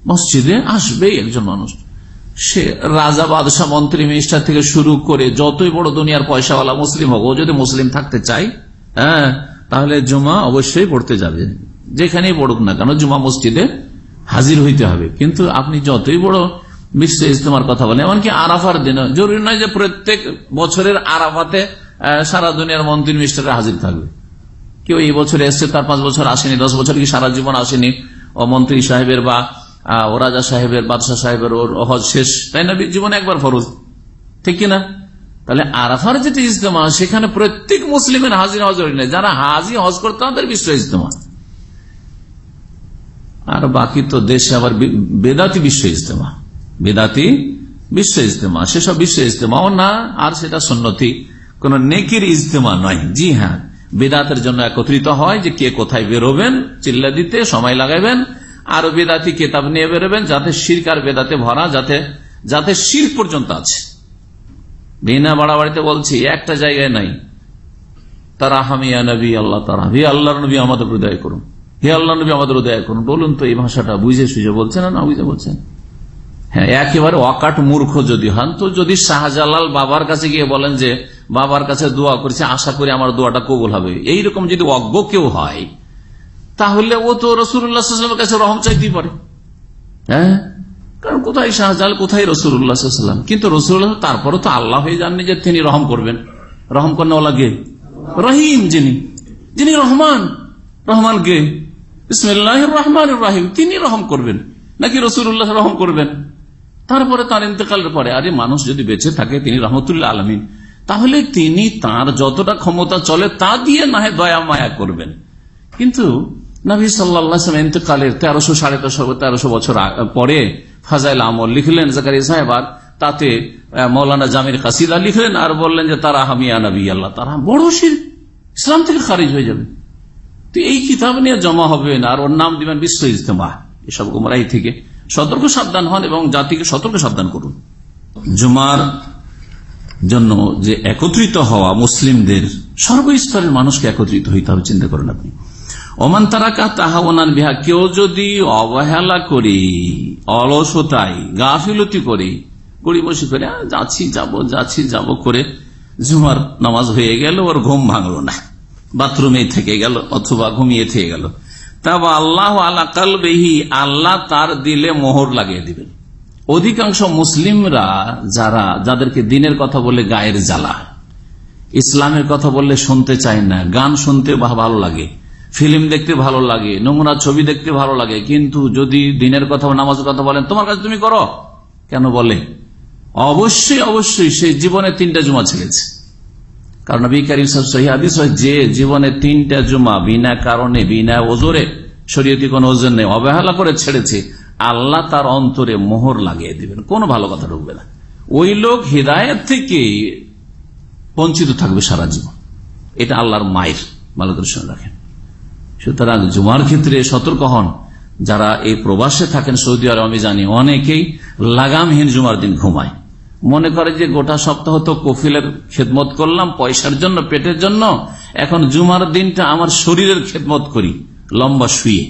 মসজিদে আসবে একজন মানুষ। সে রাজা, বাদশাহ, মন্ত্রী, মিনিস্টার থেকে শুরু করে যতই বড় দুনিয়ার পয়সাওয়ালা মুসলিম হোক, ও যদি মুসলিম থাকতে চাই হ্যাঁ তাহলে জুমা অবশ্যই পড়তে যাবে। যেখানেই পড়ুক না কেন, জুমা মসজিদে হাজির হইতে হবে। কিন্তু আপনি যতই বড় বিশ্ব ইজতেমার কথা বলেন এমনকি আরাফার দিন জরুরি নয় যে প্রত্যেক বছরের আরাফাতে সারা দুনিয়ার মন্ত্রী মিনিস্টাররা হাজির থাকবে। কেউ এই বছর এসছে, তার পাঁচ বছর আসেনি, দশ বছর কি সারা জীবন আসেনি। ও মন্ত্রী সাহেবের বা ও রাজা সাহেবের, বাদশাহ সাহেবের ওর হজ শেষ। তাই না জীবনে একবার ফরজ। ঠিক কিনা? তাহলে আরাফার যেটি ইজতেমা, সেখানে প্রত্যেক মুসলিমের হাজির হজ নেই যারা হাজি, হজ করতে, তাদের বিশ্ব ইজতেমা। আর বাকি তো দেশে আবার বেদাতি বিশ্ব ইজতেমা। বেদাতি, বিশ্ব ইজতেমা। সেসব বিশ্ব ইজতেমাও না, আর সেটা সন্নতি। কোন নেকির ইজতেমা নয়। জি হ্যাঁ বেদাতের জন্য একত্রিত হয় যে কে কোথায় বেরোবেন, চিল্লা দিতে, সময় লাগাবেন, আর বেদাতি কেতাব নিয়ে বেরোবেন, যাতে শির্ক আর বেদাতে ভরা, যাতে যাতে শির পর্যন্ত আছে। বিনা বাড়াবাড়িতে বলছি, একটা জায়গায় নাই। তারা হামিয়া নবী, আল্লাহ তারা হে আল্লাহ নবী, আমাদের হৃদয় করুন। হে আল্লাহ নবী, আমাদের হৃদয় করুন। বলুন তো এই ভাষাটা বুঝে সুঝে বলছেন না বুঝে বলছেন? একেবারে অকাট মূর্খ যদি হন, তো যদি শাহজালাল বাবার কাছে গিয়ে বলেন যে, বাবার কাছে দোয়া করছে, আশা করি আমার দোয়াটা কবুল হবে। এইরকম যদি অজ্ঞ কেউ হয়, তাহলে ও তো রসুল্লাহামের কাছে রহম চাইতেই পারে। হ্যাঁ? কারণ কোথায় শাহজাল কোথায় রসুল্লাহাম কিন্তু রসুল্লাহ তারপরে তো আল্লাহ হয়ে জাননি যে তিনি রহম করবেন। রহম করেনা গে রহিম যিনি। যিনি রহমান। রহমান গে ইসমিল্লাহ রহমান রাহিম। তিনি রহম করবেন। নাকি রসুল্লাহ রহম করবেন? তারপরে তার ইন্তকালের পরে, আরে মানুষ যদি বেঁচে থাকে, তিনি রহমতুল্লাহ আলমিন, তাহলে তিনি তার যতটা ক্ষমতা চলে, তা দিয়ে না হয় দয়া মায়া করবেন। কিন্তু নবী সাল্লাম ইন্তকালের তেরোশো, সাড়ে তেরোশো তেরোশো বছর পরে ফাজাইল আমল লিখলেন জাকারি সাহেব, আর তাতে মৌলানা জামির কাসিদা লিখলেন আর বললেন যে, তারা হামিয়া নবী, আল্লাহ, তারা বড় শির, ইসলাম থেকে খারিজ হয়ে যাবে। তো এই কিতাব নিয়ে জমা হবে না, আর ওর নাম দিবেন বিশ্ব ইজতেমা, এসব গুমরাহি থেকে। সতর্ক সাবধান হন এবং জাতিকে সতর্ক সাবধান করুন। জুমার জন্য যে একত্রিত হওয়া মুসলিমদের সর্বস্তরের মানুষকে একত্রিত হইতে হবে চিন্তা করেন আপনি। অমান তারাকা তাহাওয়ান বিহা কেউ যদি অবহেলা করি অলসতায় গাফিলতি করে গড়িমসি করে "আহ, যাচ্ছি যাব যাচ্ছি যাব করে জুমার নামাজ হয়ে গেল ওর ঘুম ভাঙল না। বাথরুমে থেকে গেল অথবা ঘুমিয়ে থেকে গেল। তা আল্লাহ আল্লাহ কালবেহি, আল্লাহ তার দিলে মোহর লাগিয়ে দিবেন। অধিকাংশ মুসলিমরা যারা, যাদেরকে দিনের কথা বলে গায়ের জ্বালা, ইসলামের কথা বললে শুনতে চায় না, গান শুনতে ভালো লাগে, ফিল্ম দেখতে ভালো লাগে নোংরা ছবি দেখতে ভালো লাগে, কিন্তু যদি দিনের কথা, নামাজের কথা বলেন, তোমার কাছে তুমি করো? কেন বলে? অবশ্যই অবশ্যই সে জীবনে তিনটা জুমা ছেড়েছে। কারণ যে জীবনে তিনটা জুমা বিনা কারণে, বিনা ওজোরে শরীয়তি কোন ওজন নেই, অবহেলা করে ছেড়েছে, আল্লাহ তার অন্তরে মোহর লাগিয়ে দিবেন। কোনো ভালো কথা ঢুকবে না। ওই লোক হৃদায়ত থেকে বঞ্চিত থাকবে সারা জীবন। এটা আল্লাহর মায়ের, ভালো করে শুনে রাখেন। সুতরাং জুমার ক্ষেত্রে সতর্ক হন। যারা এই প্রবাসে থাকেন সৌদি আরব, আমি জানি অনেকেই লাগামহীন জুমার দিন ঘুমায়। মনে করে যে গোটা সপ্তাহ তো কফিলের খেদমত করলাম, পয়সার জন্য, পেটের জন্য, এখন জুমার দিনটা আমার শরীরের খেদমত করি, লম্বা শুয়ে।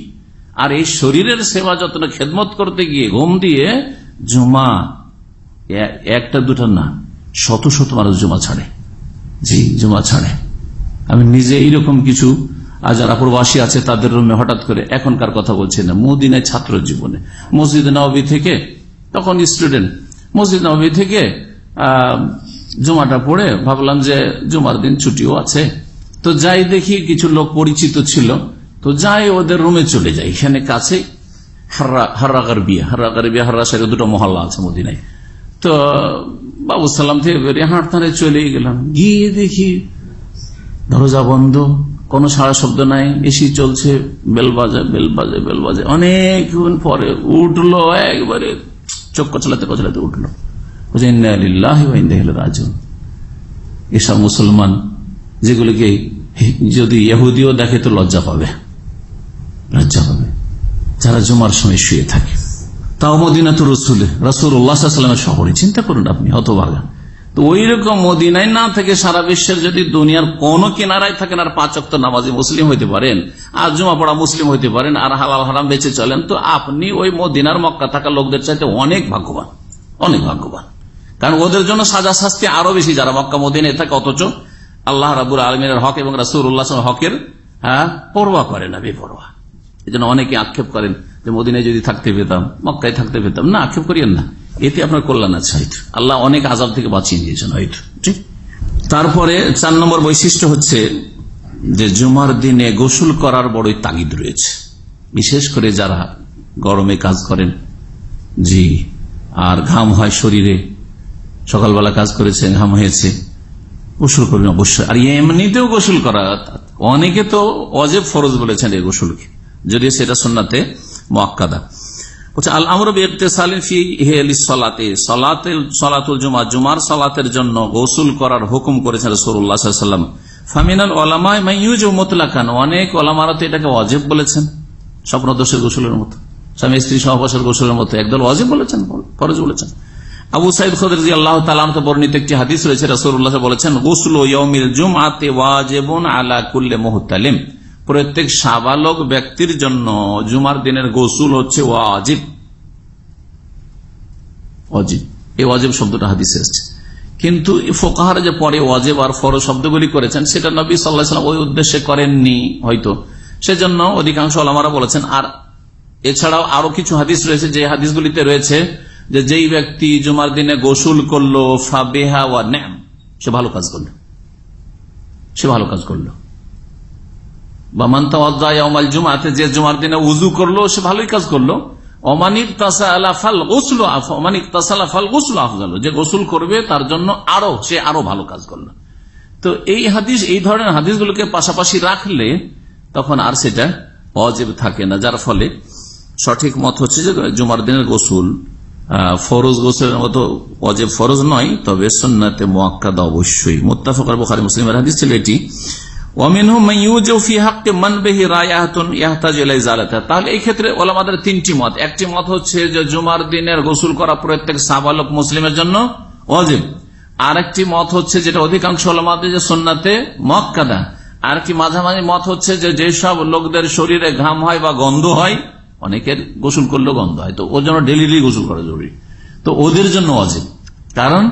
আর এই শরীরের সেবা যত্ন খেদমত করতে গিয়ে ঘুম দিয়ে জুমা একটা, দুটা না, শত শত মানুষ জুমা ছাড়ে। জি, জুমা ছাড়ে। আমি নিজে এইরকম কিছু, আর যারা প্রবাসী আছে তাদের রুমে হঠাৎ করে এখনকার কথা বলছি না, মদিনায় ছাত্র জীবনে। মসজিদ নবী থেকে, তখন স্টুডেন্ট মসজিদ নবী থেকে জুমাটা পড়ে ভাবলাম যে জুমার দিন ছুটিও আছে। তো যাই দেখি কিছু লোক পরিচিত ছিল। তো যাই ওদের রুমে চলে যাই। এখানে কাছে দুটো মহল্লা আছে তো বাবু থেকে গেলাম। গিয়ে দেখি বন্ধ। কোনো শব্দ নাই। চলছে। বেল বাজে বেল বাজে অনেকক্ষণ পরে উঠল একবারে চোখ কচলাতে কচলাতে উঠল। এসব মুসলমান, যেগুলিকে যদি ইহুদিও দেখে তো লজ্জা পাবে। লজ্জা পাবে। যারা জমার সময় শুয়ে থাকে। তাও মদিনা তো রসুল রসুল উল্লাহামের শহরে। চিন্তা করুন আপনি, হতভাগা। তো ওই রকম মদিনায় না থেকে সারা বিশ্বের যদি দুনিয়ার কোন কিনারায় থাকেন আর পাঁচ অক্ট নামাজি মুসলিম হইতে পারেন, আর জুমা পড়া মুসলিম হইতে পারেন, আর হালাল হারাম বেঁচে চলেন, তো আপনি ওই মদিনার মক্কা থাকা লোকদের চাইতে অনেক ভাগ্যবান অনেক ভাগ্যবান। কারণ ওদের জন্য সাজা শাস্তি আরও বেশি, যারা মক্কা মদিনায় থাকে, অথচ আল্লাহ রাবুল আলমিনের হক এবং রাসুল উল্লাহ হকের হ্যাঁ পরোয়া করে না, বেপরোয়া। এই জন্য অনেকে আক্ষেপ করেন যে মদিনায় যদি থাকতে পেতাম, মক্কায় থাকতে পেতাম। না, আক্ষেপ করিয়েন না। এতে আপনার কল্যাণ আছে। হয়তো আল্লাহ অনেক আজাব থেকে বাঁচিয়ে দিয়েছেন। হয়তো ঠিক? তারপরে চার নম্বর বৈশিষ্ট্য হচ্ছে যে জুমার দিনে গোসল করার বড়ই তাগিদ রয়েছে। বিশেষ করে যারা গরমে কাজ করেন। জি আর ঘাম হয় শরীরে। সকালবেলা কাজ করেছে ঘাম হয়েছে। গোসল করবেন অবশ্যই। আর এমনিতেও গোসল করা অনেকে তো অজেব ফরজ বলেছেন এই গোসলকে। যদিও সেটা শোনাতে মোয়াক্কাদা। আল আমর সলাতুল জুমা, জুমার সলাতের জন্য গোসুল করার হুকুম করেছেন রসুল্লাহাম ফামিনাল ওলামায় মাইউজ মোতলাকান। অনেক ওলামারা তো এটাকে অজেব বলেছেন, স্বপ্ন দোষের গোসলের মতো। স্বামী, স্ত্রী সহবাসের গোসলের মতো। একদল অজেব বলেছেন, ফরজ বলেছেন। আবু সাইদ খদরজি আল্লাহ তালাম বর্ণিত একটি হাদিস রয়েছে রসুল্লাহ বলেছেন, গোসল ইয়মিল জুম আতে ওয়াজেবন আলা কুল্লে মোহতালিম। প্রত্যেক সাবালক ব্যক্তির জন্য জুমার দিনের গোসুল হচ্ছে ওয়াজিব। অজিব এই অজেব শব্দটা হাদিসে এসছে। কিন্তু ফোকাহারা যে পরে ওয়াজেব আর ফর শব্দগুলি করেছেন, সেটা নবী সাল্লাহ ওই উদ্দেশ্যে করেননি হয়তো। সেজন্য অধিকাংশ আলামারা বলেছেন, আর এছাড়াও আরও কিছু হাদিস রয়েছে যে হাদিসগুলিতে রয়েছে যে যেই ব্যক্তি জুমার দিনে গোসুল করল, ফাবেহা ওয়া ন্যাম সে ভালো কাজ করল। সে ভালো কাজ করল। বা মান্তা অদ্দায়াল জুমাতে যে জুমার দিনে উজু করল, সে ভালোই কাজ করল। অমানিক তাসা ফাল গোসল অমানিক তাসালা ফাল গোসল আফজাল। যে গোসল করবে, তার জন্য আরও, সে আরও ভালো কাজ করল। তো এই হাদিস, এই ধরনের হাদিসগুলোকে পাশাপাশি রাখলে তখন আর সেটা অজেব থাকে না, যার ফলে সঠিক মত হচ্ছে যে জুমার দিনের গোসল ফরজ গোসলের মতো অজেব ফরজ নয়, তবে সন্নাতে মোয়াক্কাদা অবশ্যই। মোত্তাফাকার বোখারি মুসলিমের হাদিস ছিল এটি। তাহলে এই ক্ষেত্রে ওলামাদের তিনটি মত। একটি মত হচ্ছে যে জুমার দিনের গোসল করা প্রত্যেক সাবালক মুসলিমের জন্য অজেব আর একটি মত হচ্ছে যেটা অধিকাংশ ওলামাদের যে সন্নাতে মক্কাদা। আর কি মাঝামাঝি মত হচ্ছে যে যেসব লোকদের শরীরে ঘাম হয় বা গন্ধ হয়, অনেকের গোসল করলেও গন্ধ হয়। তো ওর জন্য ডেলি গোসল করা জরুরি। তো ওদের জন্য অজেব কারণ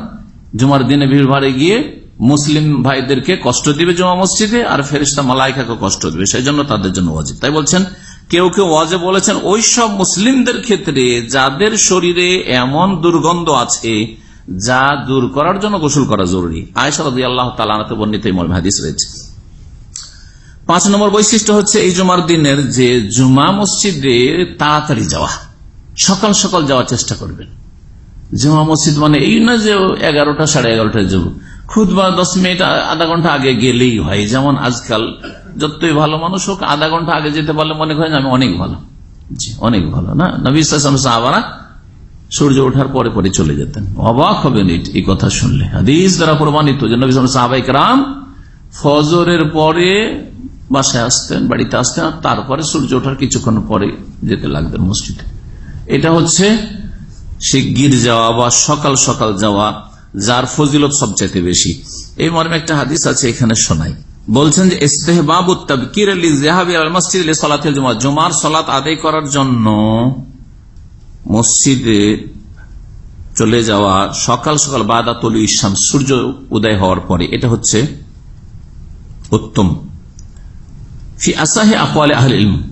জুমার দিনে ভিড় ভাড়ে গিয়ে মুসলিম ভাইদেরকে কষ্ট দিবে জমা মসজিদে আর ফেরিস্তা মালাইকাকে কষ্ট দিবে। সেই জন্য তাদের জন্য ওয়াজিব। তাই বলছেন, কেউ কেউ ওয়াজে বলেছেন, ওই সব মুসলিমদের ক্ষেত্রে যাদের শরীরে এমন দুর্গন্ধ আছে, যা দূর করার জন্য গোসল করা জরুরি। আয়সা আল্লাহ তালাতে বর্ণিত রয়েছে। পাঁচ নম্বর বৈশিষ্ট্য হচ্ছে, এই জুমার দিনের যে জুমা মসজিদে তাড়াতাড়ি যাওয়া। সকাল সকাল যাওয়ার চেষ্টা করবেন। জুমা মসজিদ মানে এই না যে এগারোটা সাড়ে এগারোটায় যাব খুদ বা দশ মিনিট, আধা ঘণ্টা আগে গেলেই হয়। যেমন আজকাল, যতই ভালো মানুষ হোক, আধা ঘণ্টা আগে যেতে পারলে মনে করেন আমি অনেক ভালো। অনেক ভালো, না? নবী সাহাবারা সূর্য ওঠার পরে পরে চলে যেতেন। অবাক হবেন এই কথা শুনলে। হাদিস দ্বারা প্রমাণিত যে নবী সাহাবাইক রাম ফজরের পরে বাসায় আসতেন, বাড়িতে আসতেন তারপরে সূর্য ওঠার কিছুক্ষণ পরে যেতে লাগতেন মসজিদে। এটা হচ্ছে শিগগির যাওয়া বা সকাল সকাল যাওয়া। যার ফজিলত সবচাইতে বেশি। এই মর্মে একটা হাদিস আছে, এখানে শোনাই। বলছেন যে জুমার সলাত আদায় করার জন্য মসজিদে চলে যাওয়া সকাল সকাল বাদাতুল ইসলাম সূর্য উদয় হওয়ার পরে, এটা হচ্ছে উত্তম। ফি আসাহে আকওয়ালে আহল ইলম।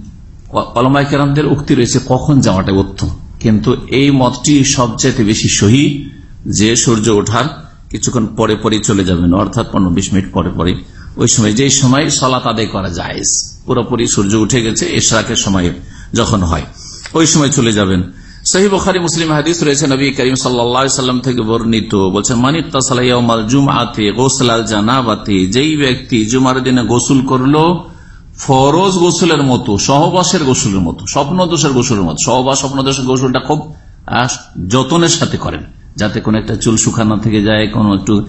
অলমাই কেরামদের উক্তি রয়েছে, কখন যাওয়াটা উত্তম। কিন্তু এই মতটি সবচেয়ে বেশি সহি যে সূর্য ওঠার কিছুক্ষণ পরে পরে চলে যাবেন, অর্থাৎ পনেরো বিশ মিনিট পরে পরে ওই সময় যে সময় সলাত আদায় করা যায় পুরোপুরি সূর্য উঠে গেছে, এশরাকের সময় যখন হয়, ওই সময় চলে যাবেন। থেকে যেই ব্যক্তি করল মতো, সহবাসের গোসলের মতো স্বপ্ন দোষের গোসলের মতো, সহবাস খুব যতনের সাথে করেন। যাতে কোনো একটা চুল শুকানো থেকে যায়, কোনো একটু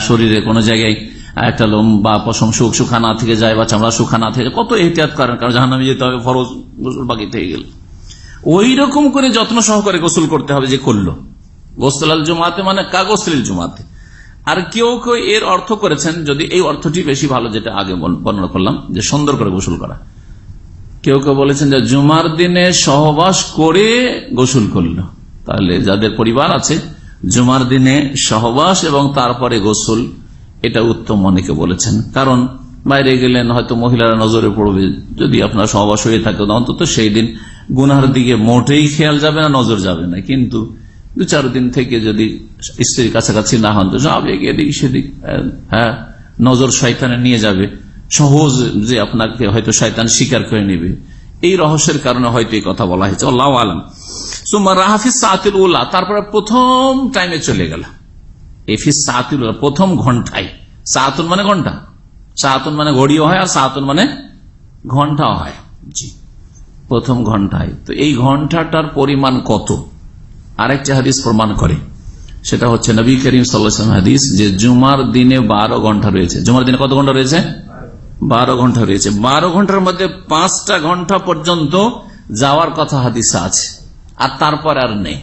শরীরে কোনো জায়গায় একটা লোম বা পশম সুখ শুকানা থেকে যায় বা চামড়া শুকানা থেকে, কত এহতিয়াত করেন কারণ জাহান্নামে যেতে হবে, ফরজ গোসল বাকি থেকে গেল। ওই রকম করে যত্ন সহকারে গোসল করতে হবে যে করল। গোসলাল জুমাতে মানে কাগজলিল জুমাতে। আর কেউ কেউ এর অর্থ করেছেন, যদি এই অর্থটি বেশি ভালো, যেটা আগে বর্ণনা করলাম, যে সুন্দর করে গোসল করা। কেউ কেউ বলেছেন যে জুমার দিনে সহবাস করে গোসল করল। তাহলে যাদের পরিবার আছে জুমার দিনে সহবাস এবং তারপরে গোসল, এটা উত্তম অনেকে বলেছেন। কারণ বাইরে গেলেন, হয়তো মহিলারা নজরে পড়বে, যদি আপনার সহবাস হয়ে থাকে অন্তত সেই দিন গুনার দিকে মোটেই খেয়াল যাবে না, নজর যাবে না। কিন্তু দু চার দিন থেকে যদি স্ত্রীর কাছাকাছি না হন, তো যাবে এদিক সেদিক হ্যাঁ নজর শয়তানে নিয়ে যাবে। সহজ যে আপনাকে হয়তো শয়তান স্বীকার করে নেবে। এই রহস্যের কারণে হয়তো এই কথা বলা হয়েছে, আল্লাহ আলম। সুমার রাহাফিজ সাতিল উল্লাহ তারপরে প্রথম টাইমে চলে গেল। এফিস সাতিল প্রথম ঘন্টায়। সাতুন মানে ঘণ্টা। সাতুন মানে ঘড়িও হয় আর সাতুন মানে ঘন্টাও হয়। জি। প্রথম ঘন্টায়। তো এই ঘন্টাটার পরিমাণ কত? আরেকটি হাদিস প্রমাণ করে। সেটা হচ্ছে নবী করিম সাল্লাম হাদিস যে জুমার দিনে বারো ঘণ্টা রয়েছে। জুমার দিনে কত ঘণ্টা রয়েছে? বারো ঘণ্টা রয়েছে। বারো ঘণ্টার মধ্যে পাঁচটা ঘণ্টা পর্যন্ত যাওয়ার কথা হাদিসা আছে। আর তারপর আর নেই।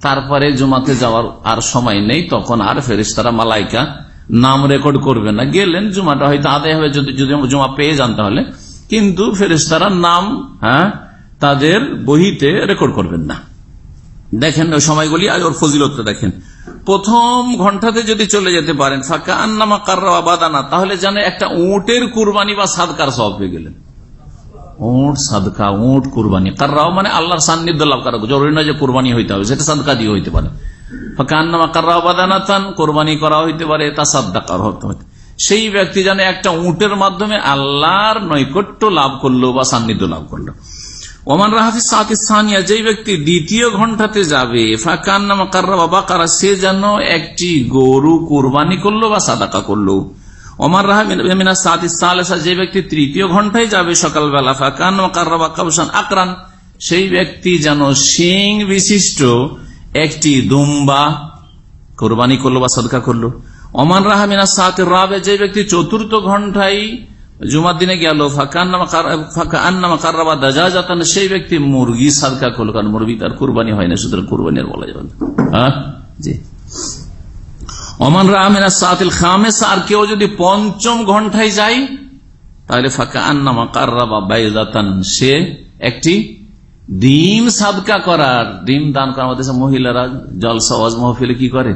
তারপরে জুমাতে যাওয়ার আর সময় নেই, তখন আর ফেরিস্তারা মালাইকা নাম রেকর্ড করবে না। গেলেন জুমাটা হয়তো আদায় হবে যদি যদি জুমা পেয়ে যান তাহলে। কিন্তু ফেরিস্তারা নাম হ্যাঁ তাদের বহিতে রেকর্ড করবেন না। দেখেন ওই সময়গুলি আর ওর ফজিলতটা দেখেন। প্রথম ঘন্টাতে যদি চলে যেতে পারেন ফাঁকা আন্নামা তাহলে যেন একটা উটের কুরবানি বা সাদকার সব হয়ে গেলেন। উট, সাদকা, উট, কুরবানি। কার্রাও মানে আল্লাহর সান্নিধ্য লাভ করা। জরুরি নয় যে কুরবানি হইতে হবে, সেটা সাদকা দিয়ে হইতে পারে। ফাঁকা আন্নামা কার্রা বাদানা কোরবানি করা হইতে পারে, তা সাদ্দাকার হতে হতে সেই ব্যক্তি যেন একটা উটের মাধ্যমে আল্লাহর নৈকট্য লাভ করল বা সান্নিধ্য লাভ করল। ওমান রাহাফিজ সাকিস্তানিয়া যেই ব্যক্তি দ্বিতীয় ঘন্টাতে যাবে কার্রা বাবা কারা সে যেন একটি গরু কোরবানি করল বা সাদাকা করল। ওমান রাহমিনা সাতিসালেসা যে ব্যক্তি তৃতীয় ঘন্টায় যাবে সকালবেলা, ফাঁকান্নামা কার্রা বা কাবসান আকরান, সেই ব্যক্তি যেন সিং বিশিষ্ট একটি দুম্বা কোরবানি করল বা সদকা করল। অমান রাহামিনা সাত রাবে যে ব্যক্তি চতুর্থ ঘন্টায় জুমার দিনে গেল সেই ব্যক্তি মুরগি সাদকা করল কারণ মুরগি তার কুরবানি হয় না, সুতরাং কুরবানি আর বলা যাবে না। হ্যাঁ? অমান রাহমিনা সাতিল খামেস, আর কেউ যদি পঞ্চম ঘন্টায় যায়, তাহলে ফাঁকা আন্নামা কার্রাবা সে একটি ডিম সাদকা করার ডিম দান মধ্যে মহিলারা জলসা, ওয়াজ মহফিলে কি করে?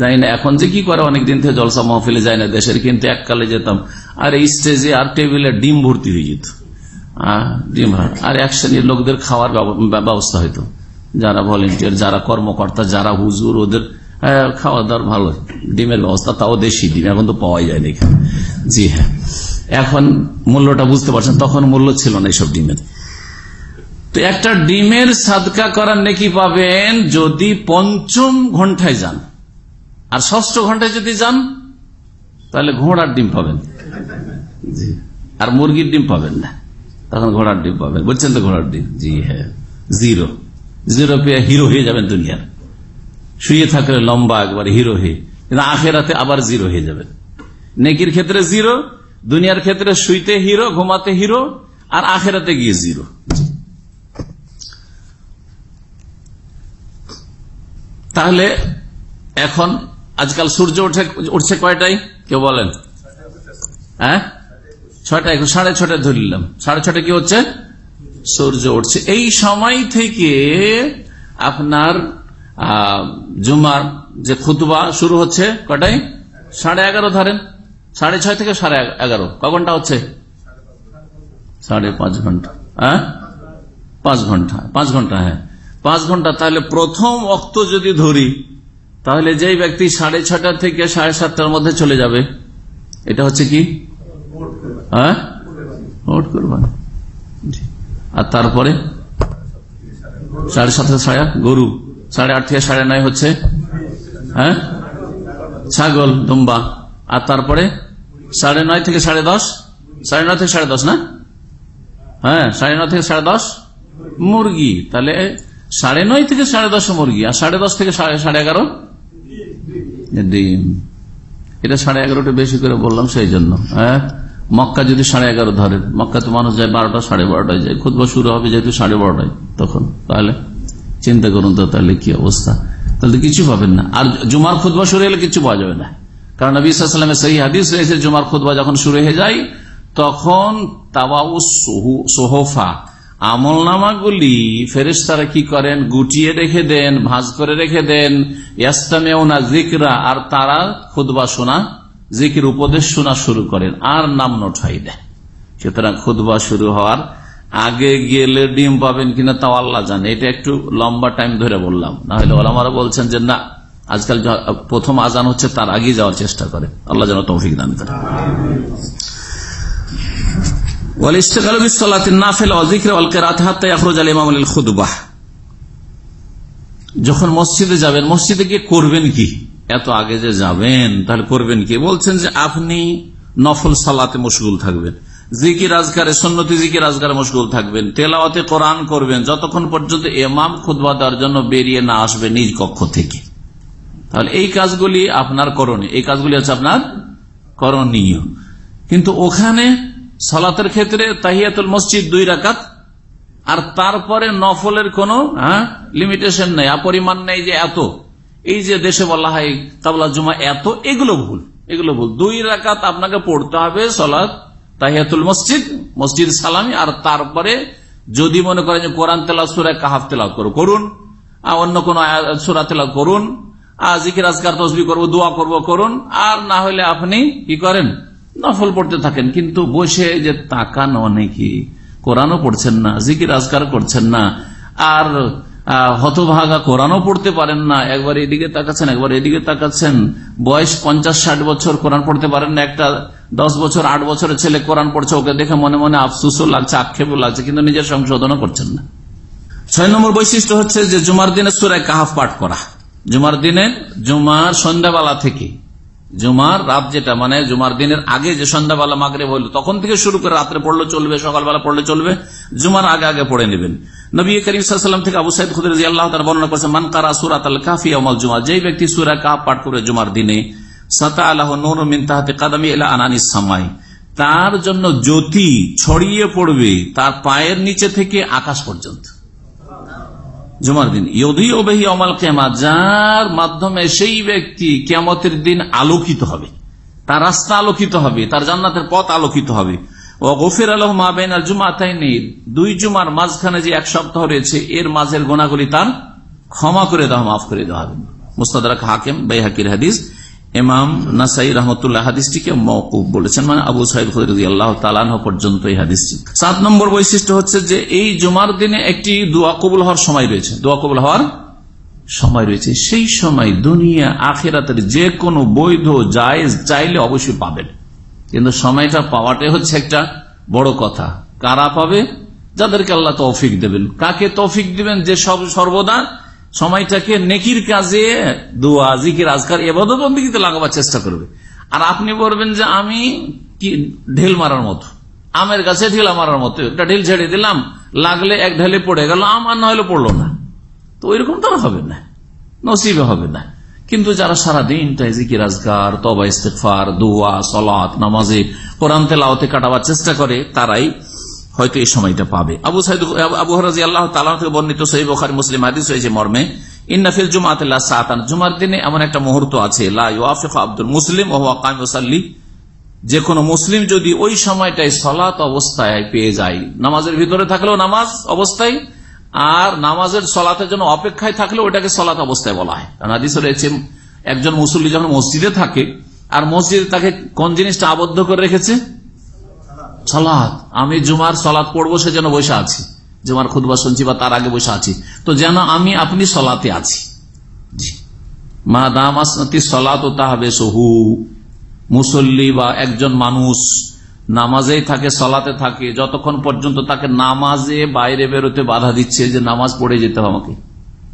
যাই না, এখন যে কি করে, অনেকদিন থেকে জলসা মহফিলে যায় না দেশের, কিন্তু এককালে যেতাম আর এই স্টেজে আর টেবিলে ডিম ভর্তি হয়ে যেত। ডিম আর এক শ্রেণির লোকদের খাওয়ার ব্যবস্থা হইতো। যারা ভলেন্টিয়ার যারা কর্মকর্তা, যারা হুজুর, ওদের খাওয়া দাওয়ার ভালো। ডিমের ব্যবস্থা তাও দেশি ডিম, এখন তো পাওয়াই যায় না জি হ্যাঁ। এখন মূল্যটা বুঝতে পারছেন, তখন মূল্য ছিল না এইসব ডিমের। তো একটা ডিমের সাদকা করার নেকি পাবেন যদি পঞ্চম ঘন্টায় যান। আর ষষ্ঠ ঘন্টায় যদি যান, তাহলে ঘোড়ার ডিম পাবেন। আর মুরগির ডিম পাবেন না। তখন ঘোড়ার ডিম পাবেন। বলছেন তো ঘোড়ার ডিম? জি হ্যাঁ। জিরো। জিরো পেয়ে হিরো হয়ে যাবেন দুনিয়ার। শুয়ে থাকলে লম্বা একবার হিরো হয়ে। কিন্তু আখেরাতে আবার জিরো হয়ে যাবেন। নেকির ক্ষেত্রে জিরো, দুনিয়ার ক্ষেত্রে শুইতে হিরো, ঘুমাতে হিরো, আর আখেরাতে গিয়ে জিরো। তাহলে এখন আজকাল সূর্য উঠে উঠছে কয়টাই কেউ বলেন? হ্যাঁ? এখন সাড়ে ছটায় ধরলাম সাড়ে ছটা কি হচ্ছে? সূর্য উঠছে। এই সময় থেকে আপনার জুমার যে খুতবা শুরু হচ্ছে কটাই সাড়ে এগারো ধরেন। সাড়ে ছয় থেকে সাড়ে এগারো। ক ঘণ্টা হচ্ছে? সাড়ে পাঁচ ঘণ্টা। হ্যাঁ? পাঁচ ঘণ্টা। পাঁচ ঘণ্টা হ্যাঁ। পাঁচ ঘণ্টা, তাহলে প্রথম অক্ত যদি ধরি, তাহলে যেই ব্যক্তি সাড়ে ছটা থেকে সাড়ে সাতটার মধ্যে চলে যাবে এটা হচ্ছে কি? হ্যাঁ? ভোট করবেন। আর তারপরে? সাড়ে সাত সাড়ে গরু। সাড়ে আট থেকে সাড়ে নয় হচ্ছে? হ্যাঁ? ছাগল, দুম্বা। আর তারপরে? সাড়ে নয় থেকে সাড়ে দশ? সাড়ে নয় থেকে সাড়ে দশ না? হ্যাঁ সাড়ে নয় থেকে সাড়ে দশ? মুরগি। তাহলে সাড়ে নয় থেকে সাড়ে দশ মুরগি। আর সাড়ে দশ থেকে সাড়ে সাড়ে এগারো? এটা সাড়ে এগারোটা বেশি করে বললাম সেই জন্য হ্যাঁ? মক্কা যদি সাড়ে এগারো ধরেন মক্কা তো মানুষ যায় বারোটা, সাড়ে বারোটায় যায়। খুদবা শুরু হবে যেহেতু সাড়ে বারোটায় তখন। তাহলে চিন্তা করুন তো তাহলে কি অবস্থা। তাহলে কিছু পাবেন না। আর জুমার খুদবা শুরু হলে কিছু পাওয়া যাবে না। কারণ নবী সাল্লামের সেই হাদিস রয়েছে, জুমার খুদবা যখন শুরু হয়ে যায়, তখন তাওয়াউ সোহফা আমল নামাগুলি ফেরেস্তারা কি করেন? গুটিয়ে রেখে দেন, ভাঁজ করে রেখে দেন। ইয়াস্তামেওনা জিকরা আর তারা খুদবা শোনা জিকির উপদেশ শোনা শুরু করেন, আর নাম নোঠাই দেয় সুতরাং খুদবা শুরু হওয়ার আগে গেলে ডিম পাবেন কিনা তাও আল্লাহ জানে। এটা একটু লম্বা টাইম ধরে বললাম। না হলে ওলামারা বলছেন যে, না, আজকাল প্রথম আজান হচ্ছে, তার আগে যাওয়ার চেষ্টা করে আল্লাহ যেন তৌফিক দান করে যখন মসজিদে যাবেন, মসজিদে গিয়ে করবেন কি? এত আগে যে যাবেন, তাহলে করবেন কি? বলছেন যে আপনি নফল সালাতে মশগুল থাকবেন। জিকির আজগারে, সন্নতি জিকির আজগারে মশগুল থাকবেন। তেলাওয়াতে কোরআন করবেন। যতক্ষণ পর্যন্ত এমাম খুদবা দেওয়ার জন্য বেরিয়ে না আসবে নিজ কক্ষ থেকে। তাহলে এই কাজগুলি আপনার করণীয়। এই কাজগুলি হচ্ছে আপনার করণীয়। কিন্তু ওখানে সালাতের ক্ষেত্রে তাহিয়াতুল মসজিদ দুই রাকাত, আর তারপরে নফলের কোন লিমিটেশন নেই, অপরিমাণ নেই যে এত। এই যে দেশে বলা হয় তাবলা জুমা, এত, এগুলো ভুল এগুলো ভুল। দুই রাকাত আপনাকে পড়তে হবে সলাৎ তাহিয়াতুল মসজিদ মসজিদ সালামি, আর তারপরে যদি মনে করেন যে কোরআন তেলা সুরা কাহাফ তেলা করুন। আর অন্য কোন সুরা তেলা করুন। আর জিকির, আজকার, তসবি করব, দোয়া করব, করুন। আর না হলে আপনি কি করেন? নফল পড়তে থাকেন, কিন্তু বসে যে তাকান অনেকে কোরআনও পড়ছেন না, জিকির আজকার করছেন না, আর হতভাগা কোরআনও পড়তে পারেন না, একবার এদিকে তাকাচ্ছেন, একবার এদিকে তাকাচ্ছেন, বয়স পঞ্চাশ ষাট বছর কোরআন পড়তে পারেন না, একটা দশ বছর, আট বছরের ছেলে কোরআন পড়ছে, ওকে দেখে মনে মনে আফসুসও লাগছে, আক্ষেপও লাগছে, কিন্তু নিজের সংশোধনও করছেন না। ছয় নম্বর বৈশিষ্ট্য হচ্ছে যে জুমার দিনে সুরায় কাহাফ পাঠ করা। জুমার দিনে জুমার সন্ধ্যাবেলা থেকে জুমার রাত যেটা মানে জুমার দিনের আগে যে সন্ধ্যাবেলা মাগরে হইল, তখন থেকে শুরু করে রাত্রে পড়লে চলবে, সকালবেলা পড়লে চলবে, জুমার আগে আগে পড়ে নেবেন। নবী করিম থেকে আবু সাইদ আল্লাহ তার বর্ণনা করেছে মান কারা সুরাত কাফি আমল জুমা যেই ব্যক্তি সুরা কাহ পাঠ করে জুমার দিনে সাতা আল্লাহ নূর মিন তাহাতে কাদামি এলা আনানি সামাই, তার জন্য জ্যোতি ছড়িয়ে পড়বে তার পায়ের নিচে থেকে আকাশ পর্যন্ত। জুমার দিন। ইয়দি অমাল কেমা যার মাধ্যমে সেই ব্যক্তি কেমতের দিন আলোকিত হবে। তার রাস্তা আলোকিত হবে, তার জান্নাতের পথ আলোকিত হবে। ও গফির আলহ মা বেনার জুমা তাই নেই দুই জুমার মাঝখানে যে এক সপ্তাহ রয়েছে, এর মাঝের গোনাগুলি তার ক্ষমা করে দেওয়া মাফ করে দেওয়া হবে মুস্তাদ হাকিম বেহাকির হাদিস। ইমাম নাসাই রহমতুল্লাহ হাদিসটিকে মৌকুব বলেছেন মানে আবু আল্লাহ তালাহ পর্যন্ত এই হাদিসটি। সাত নম্বর বৈশিষ্ট্য হচ্ছে যে এই জুমার দিনে একটি দোয়া কবুল হওয়ার সময় রয়েছে। দোয়া কবুল হওয়ার সময় রয়েছে। সেই সময় দুনিয়া, আখেরাতের যে কোনো বৈধ, জায়েজ চাইলে অবশ্যই পাবেন। কিন্তু সময়টা পাওয়াটাই হচ্ছে একটা বড় কথা। কারা পাবে? যাদেরকে আল্লাহ তৌফিক দেবেন। কাকে তৌফিক দিবেন? যে সব সর্বদা সময়টাকে নেকির কাজে দোয়া, জিকির, আজকার এবাদতবন্দিতে লাগাবার চেষ্টা করবে। আর আপনি বলবেন যে আমি কি ঢেল মারার মতো। আমের গাছে ঢিলা মারার মতো। একটা ঢিল ছেড়ে দিলাম, লাগলে এক ঢেলে পড়ে গেল আমার না হলে পড়ল না। তো ওইরকম রকম তারা হবে না। নসিবে হবে না। কিন্তু যারা সারাদিন দিনটাই জিকির আজগার তবা ইস্তেফার দোয়া, সলাত, নামাজে কোরআন তেলাওতে কাটাবার চেষ্টা করে, তারাই হয়তো এই সময়টা পাবে। আবু সাইদ, আবু হরাজি আল্লাহ তালা থেকে বর্ণিত সহি বখারি মুসলিম হাদিস হয়েছে মর্মে ইন্নাফিল জুমাত সাতান। জুমার দিনে এমন একটা মুহূর্ত আছে আব্দুল মুসলিম ও ওসাল্লি যে কোনো মুসলিম যদি ওই সময়টায় সলাত অবস্থায় পেয়ে যায়, নামাজের ভিতরে থাকলেও নামাজ অবস্থায়, আর নামাজের সলাতের জন্য অপেক্ষায় থাকলে ওইটাকে সলাত অবস্থায় বলা হয়। কারণ হাদিস রয়েছে, একজন মুসল্লি যখন মসজিদে থাকে, আর মসজিদে তাকে কোন জিনিসটা আবদ্ধ করে রেখেছে? সলাৎ আমি জুমার সলাৎ পড়ব, সে যেন বসে আছি। জুমার খুদবা শুনছি বা তার আগে বসে আছি। তো যেন আমি আপনি সলাতে আছি। মা দাম আসনাতি সলাত সহু মুসল্লি বা একজন মানুষ নামাজেই থাকে, সলাতে থাকে, যতক্ষণ পর্যন্ত তাকে নামাজে বাইরে বেরোতে বাধা দিচ্ছে যে নামাজ পড়ে যেতে হবে আমাকে।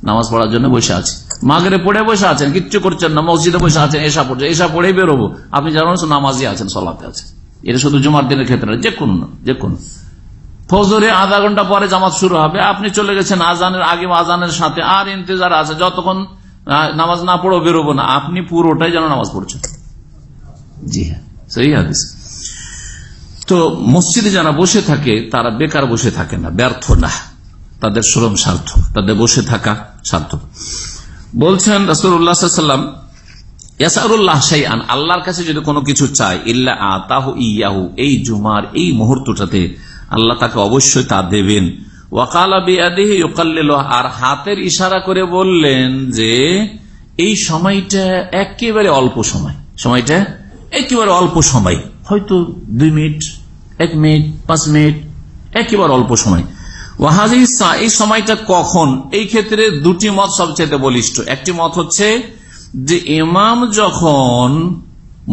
নামাজ পড়ার জন্য বসে আছে। মাগরে পড়ে বসে আছেন, কিচ্ছু করছেন না, মসজিদে বসে আছেন এসা পড়ছে এসা পড়েই বেরোবো। আপনি জানেন নামাজই আছেন, সলাতে আছেন। এটা শুধু জুমার দিনের ক্ষেত্রে যে কোনো যে কোনো ফজরে আধা ঘণ্টা পরে জামাত শুরু হবে, আপনি চলে গেছেন আজানের, আগে আজানের সাথে আর ইন্তজার আছে, যতক্ষণ নামাজ না পড়ো বেরোবো না, আপনি পুরোটাই যেন নামাজ পড়ছেন। জি হ্যাঁ সেই হাদিস। তো মসজিদে যারা বসে থাকে, তারা বেকার বসে থাকে না, ব্যর্থ না। তাদের শ্রম সার্থক, তাদের বসে থাকা সার্থক। বলছেন রসুল্লাহাম আল্লাহর কাছে যদি কোনো কিছু চায়, ইল্লা আতাহু ইয়াহু, এই জুমার এই মুহূর্তটাতে আল্লাহ তাকে অবশ্যই তা দেবেন। আর হাতের ইশারা করে বললেন যে, এই সময়টা একেবারে অল্প সময়। সময়টা একেবারে অল্প সময়। হয়তো দুই মিনিট, এক মিনিট, পাঁচ মিনিট, একেবারে অল্প সময়। ওয়াহাজি এই সময়টা কখন? এই ক্ষেত্রে দুটি মত সবচেয়ে বলিষ্ঠ। একটি মত হচ্ছে যে ইমাম যখন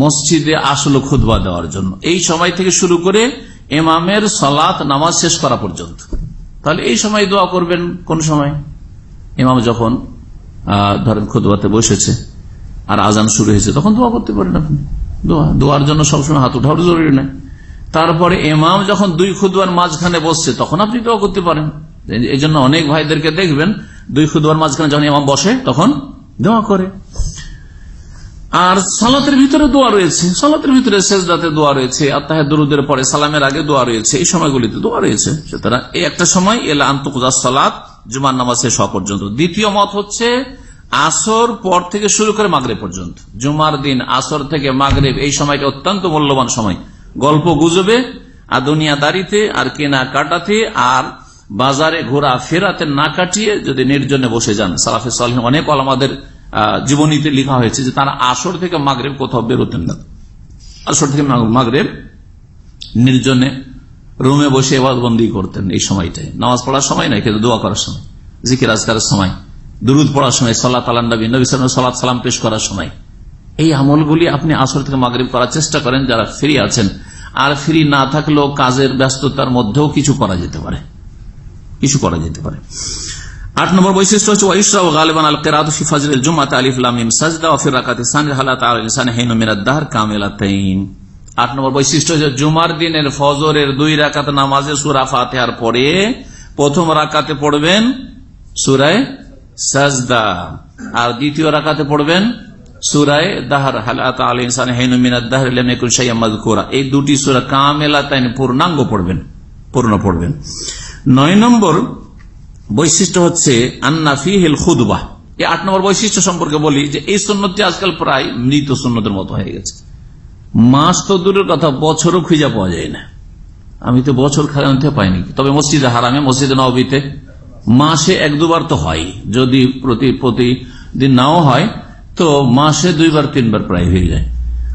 মসজিদে আসলো খুদবা দেওয়ার জন্য, এই সময় থেকে শুরু করে ইমামের সলাৎ নামাজ শেষ করা পর্যন্ত। তাহলে এই সময় দোয়া করবেন কোন সময়? ইমাম যখন ধরেন খুদবাতে বসেছে আর আজান শুরু হয়েছে, তখন দোয়া করতে পারেন আপনি। দোয়া, দোয়ার জন্য সবসময় হাত উঠাও জরুরি নেই তারপরে এমাম যখন দুই খুদবার মাঝখানে বসছে, তখন আপনি দোয়া করতে পারেন। এই জন্য অনেক ভাইদেরকে দেখবেন, দুই খুদবার মাঝখানে যখন এমাম বসে, তখন দোয়া করে। আর সালাতের ভিতরে দোয়া রয়েছে। সালাতের ভিতরে শেষদাতে দোয়া রয়েছে, আত্মাহে দরুদের পরে সালামের আগে দোয়া রয়েছে, এই সময়গুলিতে দোয়া রয়েছে। সুতরাং এই একটা সময়, এলা আন্তকুজা সালাত, জুমার নামাজ শেষ হওয়া পর্যন্ত। দ্বিতীয় মত হচ্ছে, আসর পর থেকে শুরু করে মাগরে পর্যন্ত। জুমার দিন, আসর থেকে মাগরেব, এই সময়টা অত্যন্ত মূল্যবান সময়। গল্প গুজবে, আর দুনিয়া দুনিয়াদারিতে, আর কেনা কাটাতে আর বাজারে ঘোরা, ফেরাতে না কাটিয়ে যদি নির্জনে বসে যান, সালাফে সালহিম অনেক আমাদের জীবনীতে লেখা হয়েছে যে তারা আসর থেকে মাগরেব কোথাও বেরোতেন না। আসর থেকে মাগরেব নির্জনে রুমে বসে এবাদবন্দি করতেন এই সময়টাই নামাজ পড়ার সময় নয়, কিন্তু দোয়া করার সময়, জিকির আজকারের সময়, দুরুদ পড়ার সময় সাল্লাহ তালানবী নবী সাল্লাহ সালাম পেশ করার সময়। এই আমলগুলি আপনি আসর থেকে মাগরীব করার চেষ্টা করেন, যারা ফ্রি আছেন। আর ফ্রি না থাকলেও কাজের ব্যস্ততার মধ্যেও কিছু করা যেতে পারে। কিছু করা যেতে পারে। আট নম্বর বৈশিষ্ট্য হচ্ছে আট নম্বর বৈশিষ্ট্য হচ্ছে, জুমার দিনের ফজরের দুই রাকাত নামাজে সূরা ফাতিহার পরে প্রথম রাকাতে পড়বেন সূরায়ে সাজদা আর দ্বিতীয় রাকাতে পড়বেন সুরায় এই দুটি সূরা কামিলাতাইন পূর্ণাঙ্গ পড়বেন, পূর্ণ পড়বেন। নয় নম্বর বৈশিষ্ট্য হচ্ছে আন্না ফিহিল খুদবাহ এই আট নম্বর বৈশিষ্ট্য সম্পর্কে বলি যে এই সুন্নতটি আজকাল প্রায় মৃত সুন্নতের মতো হয়ে গেছে। মাস তো দূরের কথা, বছরও খুঁজে পাওয়া যায় না। আমি তো বছর খাওয়াতে পাইনি। তবে মসজিদে হারামে, মসজিদে নবীতে মাসে এক দুবার তো হয়। যদি প্রতি, প্রতিদিন নাও হয়, তো মাসে দুইবার, তিনবার প্রায় হয়ে যায়।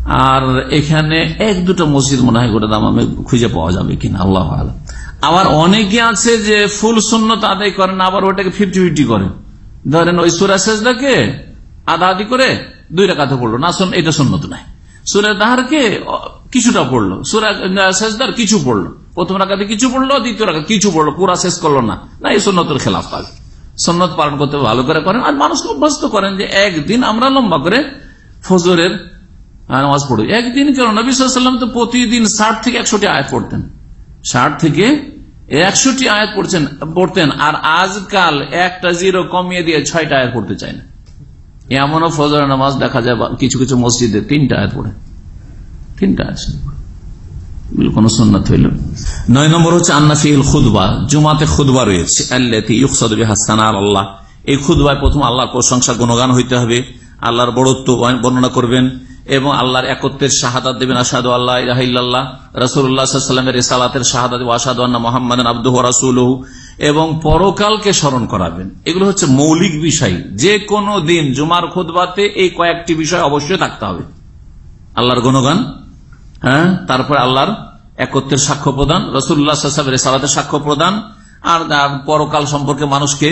আর এখানে এক দুটো মসজিদ মনে হয় গোটা দাম আমি খুঁজে পাওয়া যাবে কিনা, আল্লাহ আলম। আবার অনেকে আছে যে ফুল সুন্নত আদায় করেন, আবার ওটাকে ফিফটি ফিফটি করেন ধরেন ওই সুরা শেষদাকে আধা আধি করে দুই রাখাতে পড়ল। না এটা সুন্নত নাই সুরা দাহারকে কিছুটা পড়ল। সুরা শেষদার কিছু পড়ল। প্রথম রাখাতে কিছু পড়ল, দ্বিতীয় রাখা কিছু পড়ল। পুরা শেষ করল না। না, এই সুন্নতের খেলাফ পাবে। সন্ন্যত পালন করতে ভালো করে করেন। আর মানুষকে অভ্যস্ত করেন যে একদিন আমরা লম্বা করে ফজরের নামাজ পড়ি। একদিন কেন? নবী সাল্লাম তো প্রতিদিন ষাট থেকে একশোটি আয়াত পড়তেন। ষাট থেকে একশোটি আয়াত পড়ছেন, পড়তেন, আর আজকাল একটা জিরো কমিয়ে দিয়ে ছয়টা আয়াত পড়তে চায় না। এমনও ফজর নামাজ দেখা যায় কিছু কিছু মসজিদে তিনটা আয়াত পড়ে। তিনটা আয়াত হইল নয় নম্বর হচ্ছে খুদবা জুমাতে খুদবা রয়েছে। আল্লাহ। এই প্রথম গুণগান হইতে হবে। আল্লাহর বড়ত্ব বর্ণনা করবেন। এবং আল্লাহর একত্রের শাহাদাত দেবেন আসাদু আল্লাহ ইহিল্লাহ রসুল্লাহামের সালাতের শাহাদাত আসাদু মোহাম্মদ আব্দুহ রাসুল এবং পরকালকে স্মরণ করাবেন। এগুলো হচ্ছে মৌলিক বিষয়। যে কোনো দিন, জুমার খুদবাতে এই কয়েকটি বিষয় অবশ্যই থাকতে হবে। আল্লাহর গুণগান হ্যাঁ তারপর আল্লাহর একত্রের সাক্ষ্য প্রদান রসুল্লাহামের সালাতের সাক্ষ্য প্রদান, আর পরকাল সম্পর্কে মানুষকে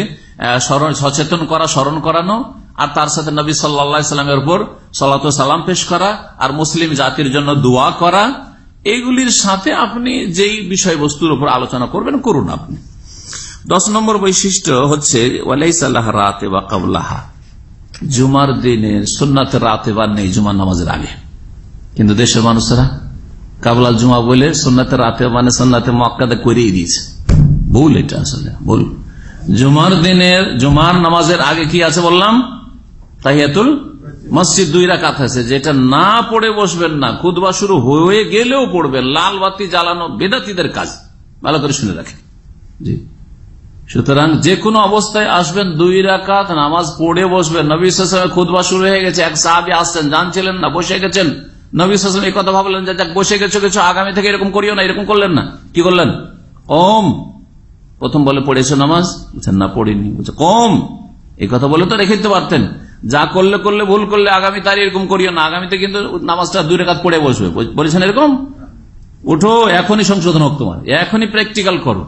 সচেতন করা, স্মরণ করানো আর তার সাথে নবী সাল্লা সাল্লামের উপর সাল্লা সালাম পেশ করা আর মুসলিম জাতির জন্য দোয়া করা এইগুলির সাথে আপনি যেই বিষয়বস্তুর উপর আলোচনা করবেন, করুন আপনি। দশ নম্বর বৈশিষ্ট্য হচ্ছে রাতে বা কাবলাহা। জুমার দিনে সুন্নাতে রাতে বা নেই, জুমার নামাজের আগে। কিন্তু দেশের মানুষেরা কাবলাল জুমা বলে সোনাতে রাতে মানে সোনাতে মক্কাতে করিয়ে দিয়েছে। ভুল এটা আসলে, ভুল। জুমার দিনের, জুমার নামাজের আগে কি আছে বললাম? তাহিয়াতুল মসজিদ দুই রাকাত আছে যেটা না পড়ে বসবেন না খুদবা শুরু হয়ে গেলেও পড়বেন লাল বাতি জ্বালানো বেদাতিদের কাজ। ভালো করে শুনে রাখেন। জি। সুতরাং যে কোনো অবস্থায় আসবেন দুই রাকাত নামাজ পড়ে বসবেন। নবী খুদবা শুরু হয়ে গেছে এক সাহাবি আসছেন জানছিলেন না বসে গেছেন। নবী সাসম এই কথা ভাবলেন যে যাক বসে গেছো কিছু আগামী থেকে এরকম করিও না এরকম করলেন না। কি করলেন? কম। প্রথম বলে পড়েছো নামাজ? বলছেন না পড়িনি। বলছে কম। এই কথা বলে তো রেখে দিতে পারতেন। যা করলে করলে ভুল করলে আগামী তার এরকম করিও না। আগামীতে কিন্তু নামাজটা দুই রেখাত পড়ে বসবে। বলেছেন এরকম? উঠো, এখনই সংশোধন হোক তোমার। এখনই প্র্যাকটিক্যাল করো।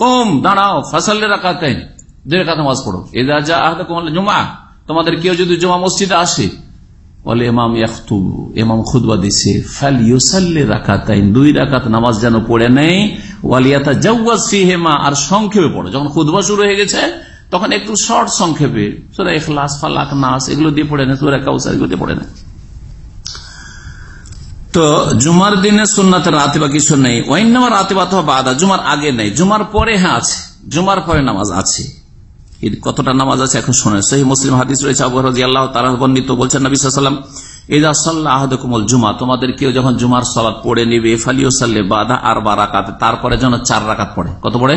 কম, দাঁড়াও, ফাসাল্লে রাখা তাই দুই রেখা নামাজ পড়ো। এদা যা কমাল জমা তোমাদের কেউ যদি জমা মসজিদে আসে, বলে এমাম ইয়াখতু এমাম খুদবা দিছে ফাল ইউসাল্লি রাকাতাইন, দুই রাকাত নামাজ যেন পড়ে নেই ওয়ালিয়াতা জাওয়াজ ফিহিমা, আর সংক্ষেপে পড়ো। যখন খুদবা শুরু হয়ে গেছে তখন একটু শর্ট সংক্ষেপে, সূরা ইখলাস, ফালাক, নাস, এগুলো দিয়ে পড়ে না সূরা কাউসার এগুলো দিয়ে পড়ে না তো জুমার দিনে সুন্নাতে রাতিবা কিছু নেই ওয়াইনামা রাতিবা তো বাদা, জুমার আগে নেই, জুমার পরে হ্যাঁ আছে, জুমার পরে নামাজ আছে। কতটা নামাজ আছে এখন শোনেন সেই মুসলিম হাদিস রয়েছে, আবু রাজি আল্লাহ তারা বর্ণিত, বলছেন নবী সাল্লাম তোমাদের কেউ যখন জুমার সলাদ পড়ে নিবে ফালিও সাল্লে বাদা আর বা রাকাত, তারপরে যেন চার রাকাত পড়ে। কত পড়ে?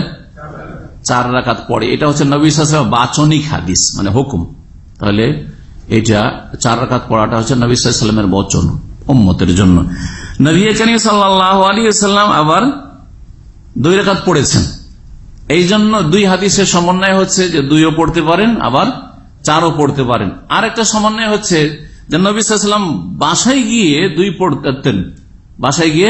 চার রাকাত পড়ে। এটা হচ্ছে নবী সাল্লাম বাচনিক হাদিস মানে হুকুম। তাহলে এটা চার রাকাত পড়াটা হচ্ছে নবী সাল্লামের বচন, উম্মতের জন্য। নবী করিম সাল্লাহ আলী সাল্লাম আবার দুই রেখাত পড়েছেন। এই জন্য দুই হাদিসের সমন্বয় হচ্ছে যে দুইও পড়তে পারেন, আবার চারও পড়তে পারেন। আর একটা সমন্বয় হচ্ছে যে নবীলাম বাসায় গিয়ে দুই পড়তেন। বাসায় গিয়ে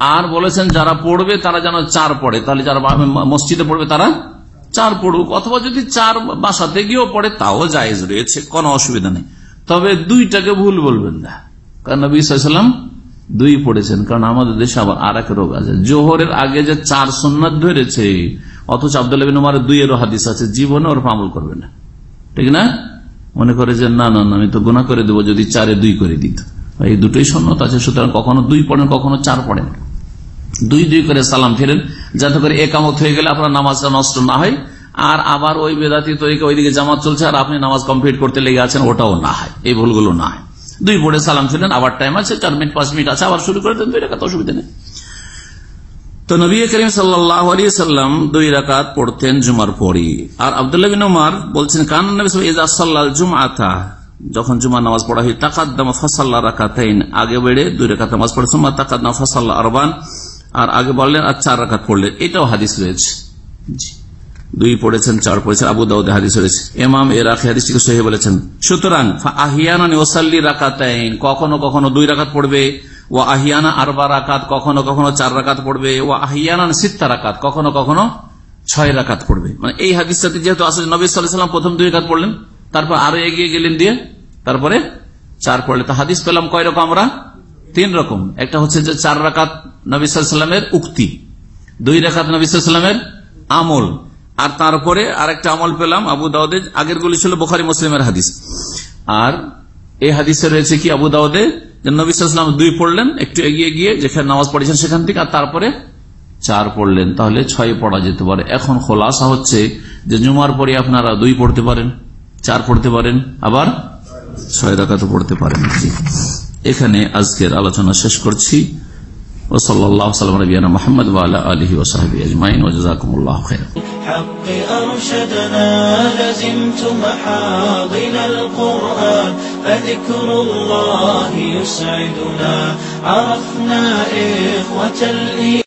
আর বলেছেন, যারা পড়বে তারা যেন চার পড়ে। তাহলে যারা মসজিদে পড়বে তারা চার পড়ুক, অথবা যদি চার বাসাতে গিয়েও পড়ে, তাও জায়েজ রয়েছে, কোনো অসুবিধা নেই। তবে দুইটাকে ভুল বলবেন না। কারণ নবী দুই পড়েছেন, কারণ আমাদের দেশে আবার আর এক রোগ আছে। জোহরের আগে যে চার সন্ন্যাত ধরেছে, অথচ আবদুল্লাহ উমার দুইয়েরও হাদিস আছে, জীবনে ওর আমল করবে না। ঠিক না? মনে করে যে, না না আমি তো গুণা করে দেবো, যদি চারে দুই করে দিত। এই দুটোই সন্ন্যত আছে, সুতরাং কখনো দুই পড়েন, কখনো চার পড়েন। দুই দুই করে সালাম ফেরেন, যাতে করে একামত হয়ে গেলে আপনার নামাজটা নষ্ট না হয়। আর আবার ওই বেদাতি তরিকা ওইদিকে জামাত চলছে, আর আপনি নামাজ কমপ্লিট করতে লেগে আছেন, ওটাও না হয়, এই ভুলগুলো না হয়। দুই পড়ে সালাম ফেলেন আবার টাইম আছে, চার মিনিট, পাঁচ মিনিট আছে, আবার শুরু করে দেন, দুই রাখাত অসুবিধা নেই। তো নবী করিম সাল্লাম দুই রাকাত পড়তেন জুমার পরে আর আবদুল্লাহ বলছেন, কান নবী সাল্লাহ জুম আথা যখন জুমার নামাজ পড়া হয়, তাকাদ্দামা ফাসাল্লা রাকাতাইন। আগে বেড়ে দুই রাকাত নামাজ পড়ে, সুম্মা তাকাদ্দামা আরবান। আর আগে বললেন, আর চার রাকাত পড়লেন এটাও হাদিস রয়েছে। দুই পড়েছেন, চার পড়েছেন। আবু দাউদে হাদিস রয়েছে। এমাম এর আখি হাদিসটিকে সহি বলেছেন। সুতরাং আহিয়ানা ওসাল্লি রাকাতাইন। কখনো কখনো দুই রাকাত পড়বে। ও আহিয়ানা আরবা রাকাত। কখনো কখনো চার রাকাত পড়বে। ও আহিয়ানা সিত্তা রাকাত। কখনো কখনো ছয় রাকাত পড়বে। মানে এই হাদিসটাতে যেহেতু আসলে নবী সাল্লাম প্রথম দুই রাকাত পড়লেন, তারপর আরও এগিয়ে গেলেন দিয়ে, তারপরে চার পড়লে তো হাদিস পেলাম কয় রকম আমরা? তিন রকম। একটা হচ্ছে যে চার রাকাত নবিসামের উক্তি, দুই রাকাত নবিসামের আমল। আর তারপরে আরেকটা আমল পেলাম আবু দাউদে আগের গুলি ছিল বোখারি মুসলিমের হাদিস। আর এই হাদিসে রয়েছে কি আবু দাউদে নবিসাম দুই পড়লেন, একটু এগিয়ে গিয়ে যেখানে নামাজ পড়েছেন সেখান থেকে, আর তারপরে চার পড়লেন। তাহলে ছয় পড়া যেতে পারে। এখন খোলাসা হচ্ছে যে জুমার পরে আপনারা দুই পড়তে পারেন, চার পড়তে পারেন, আবার ছয় রাকাতও পড়তে পারেন। এখানে আজকের আলোচনা শেষ করছি وصلى الله وسلم على نبينا محمد وعلى اله وصحبه اجمعين وجزاكم الله خيرا الحق أرشدنا لزمت محاضن القرآن فذكر الله يسعدنا عرفنا إخوة الإيمان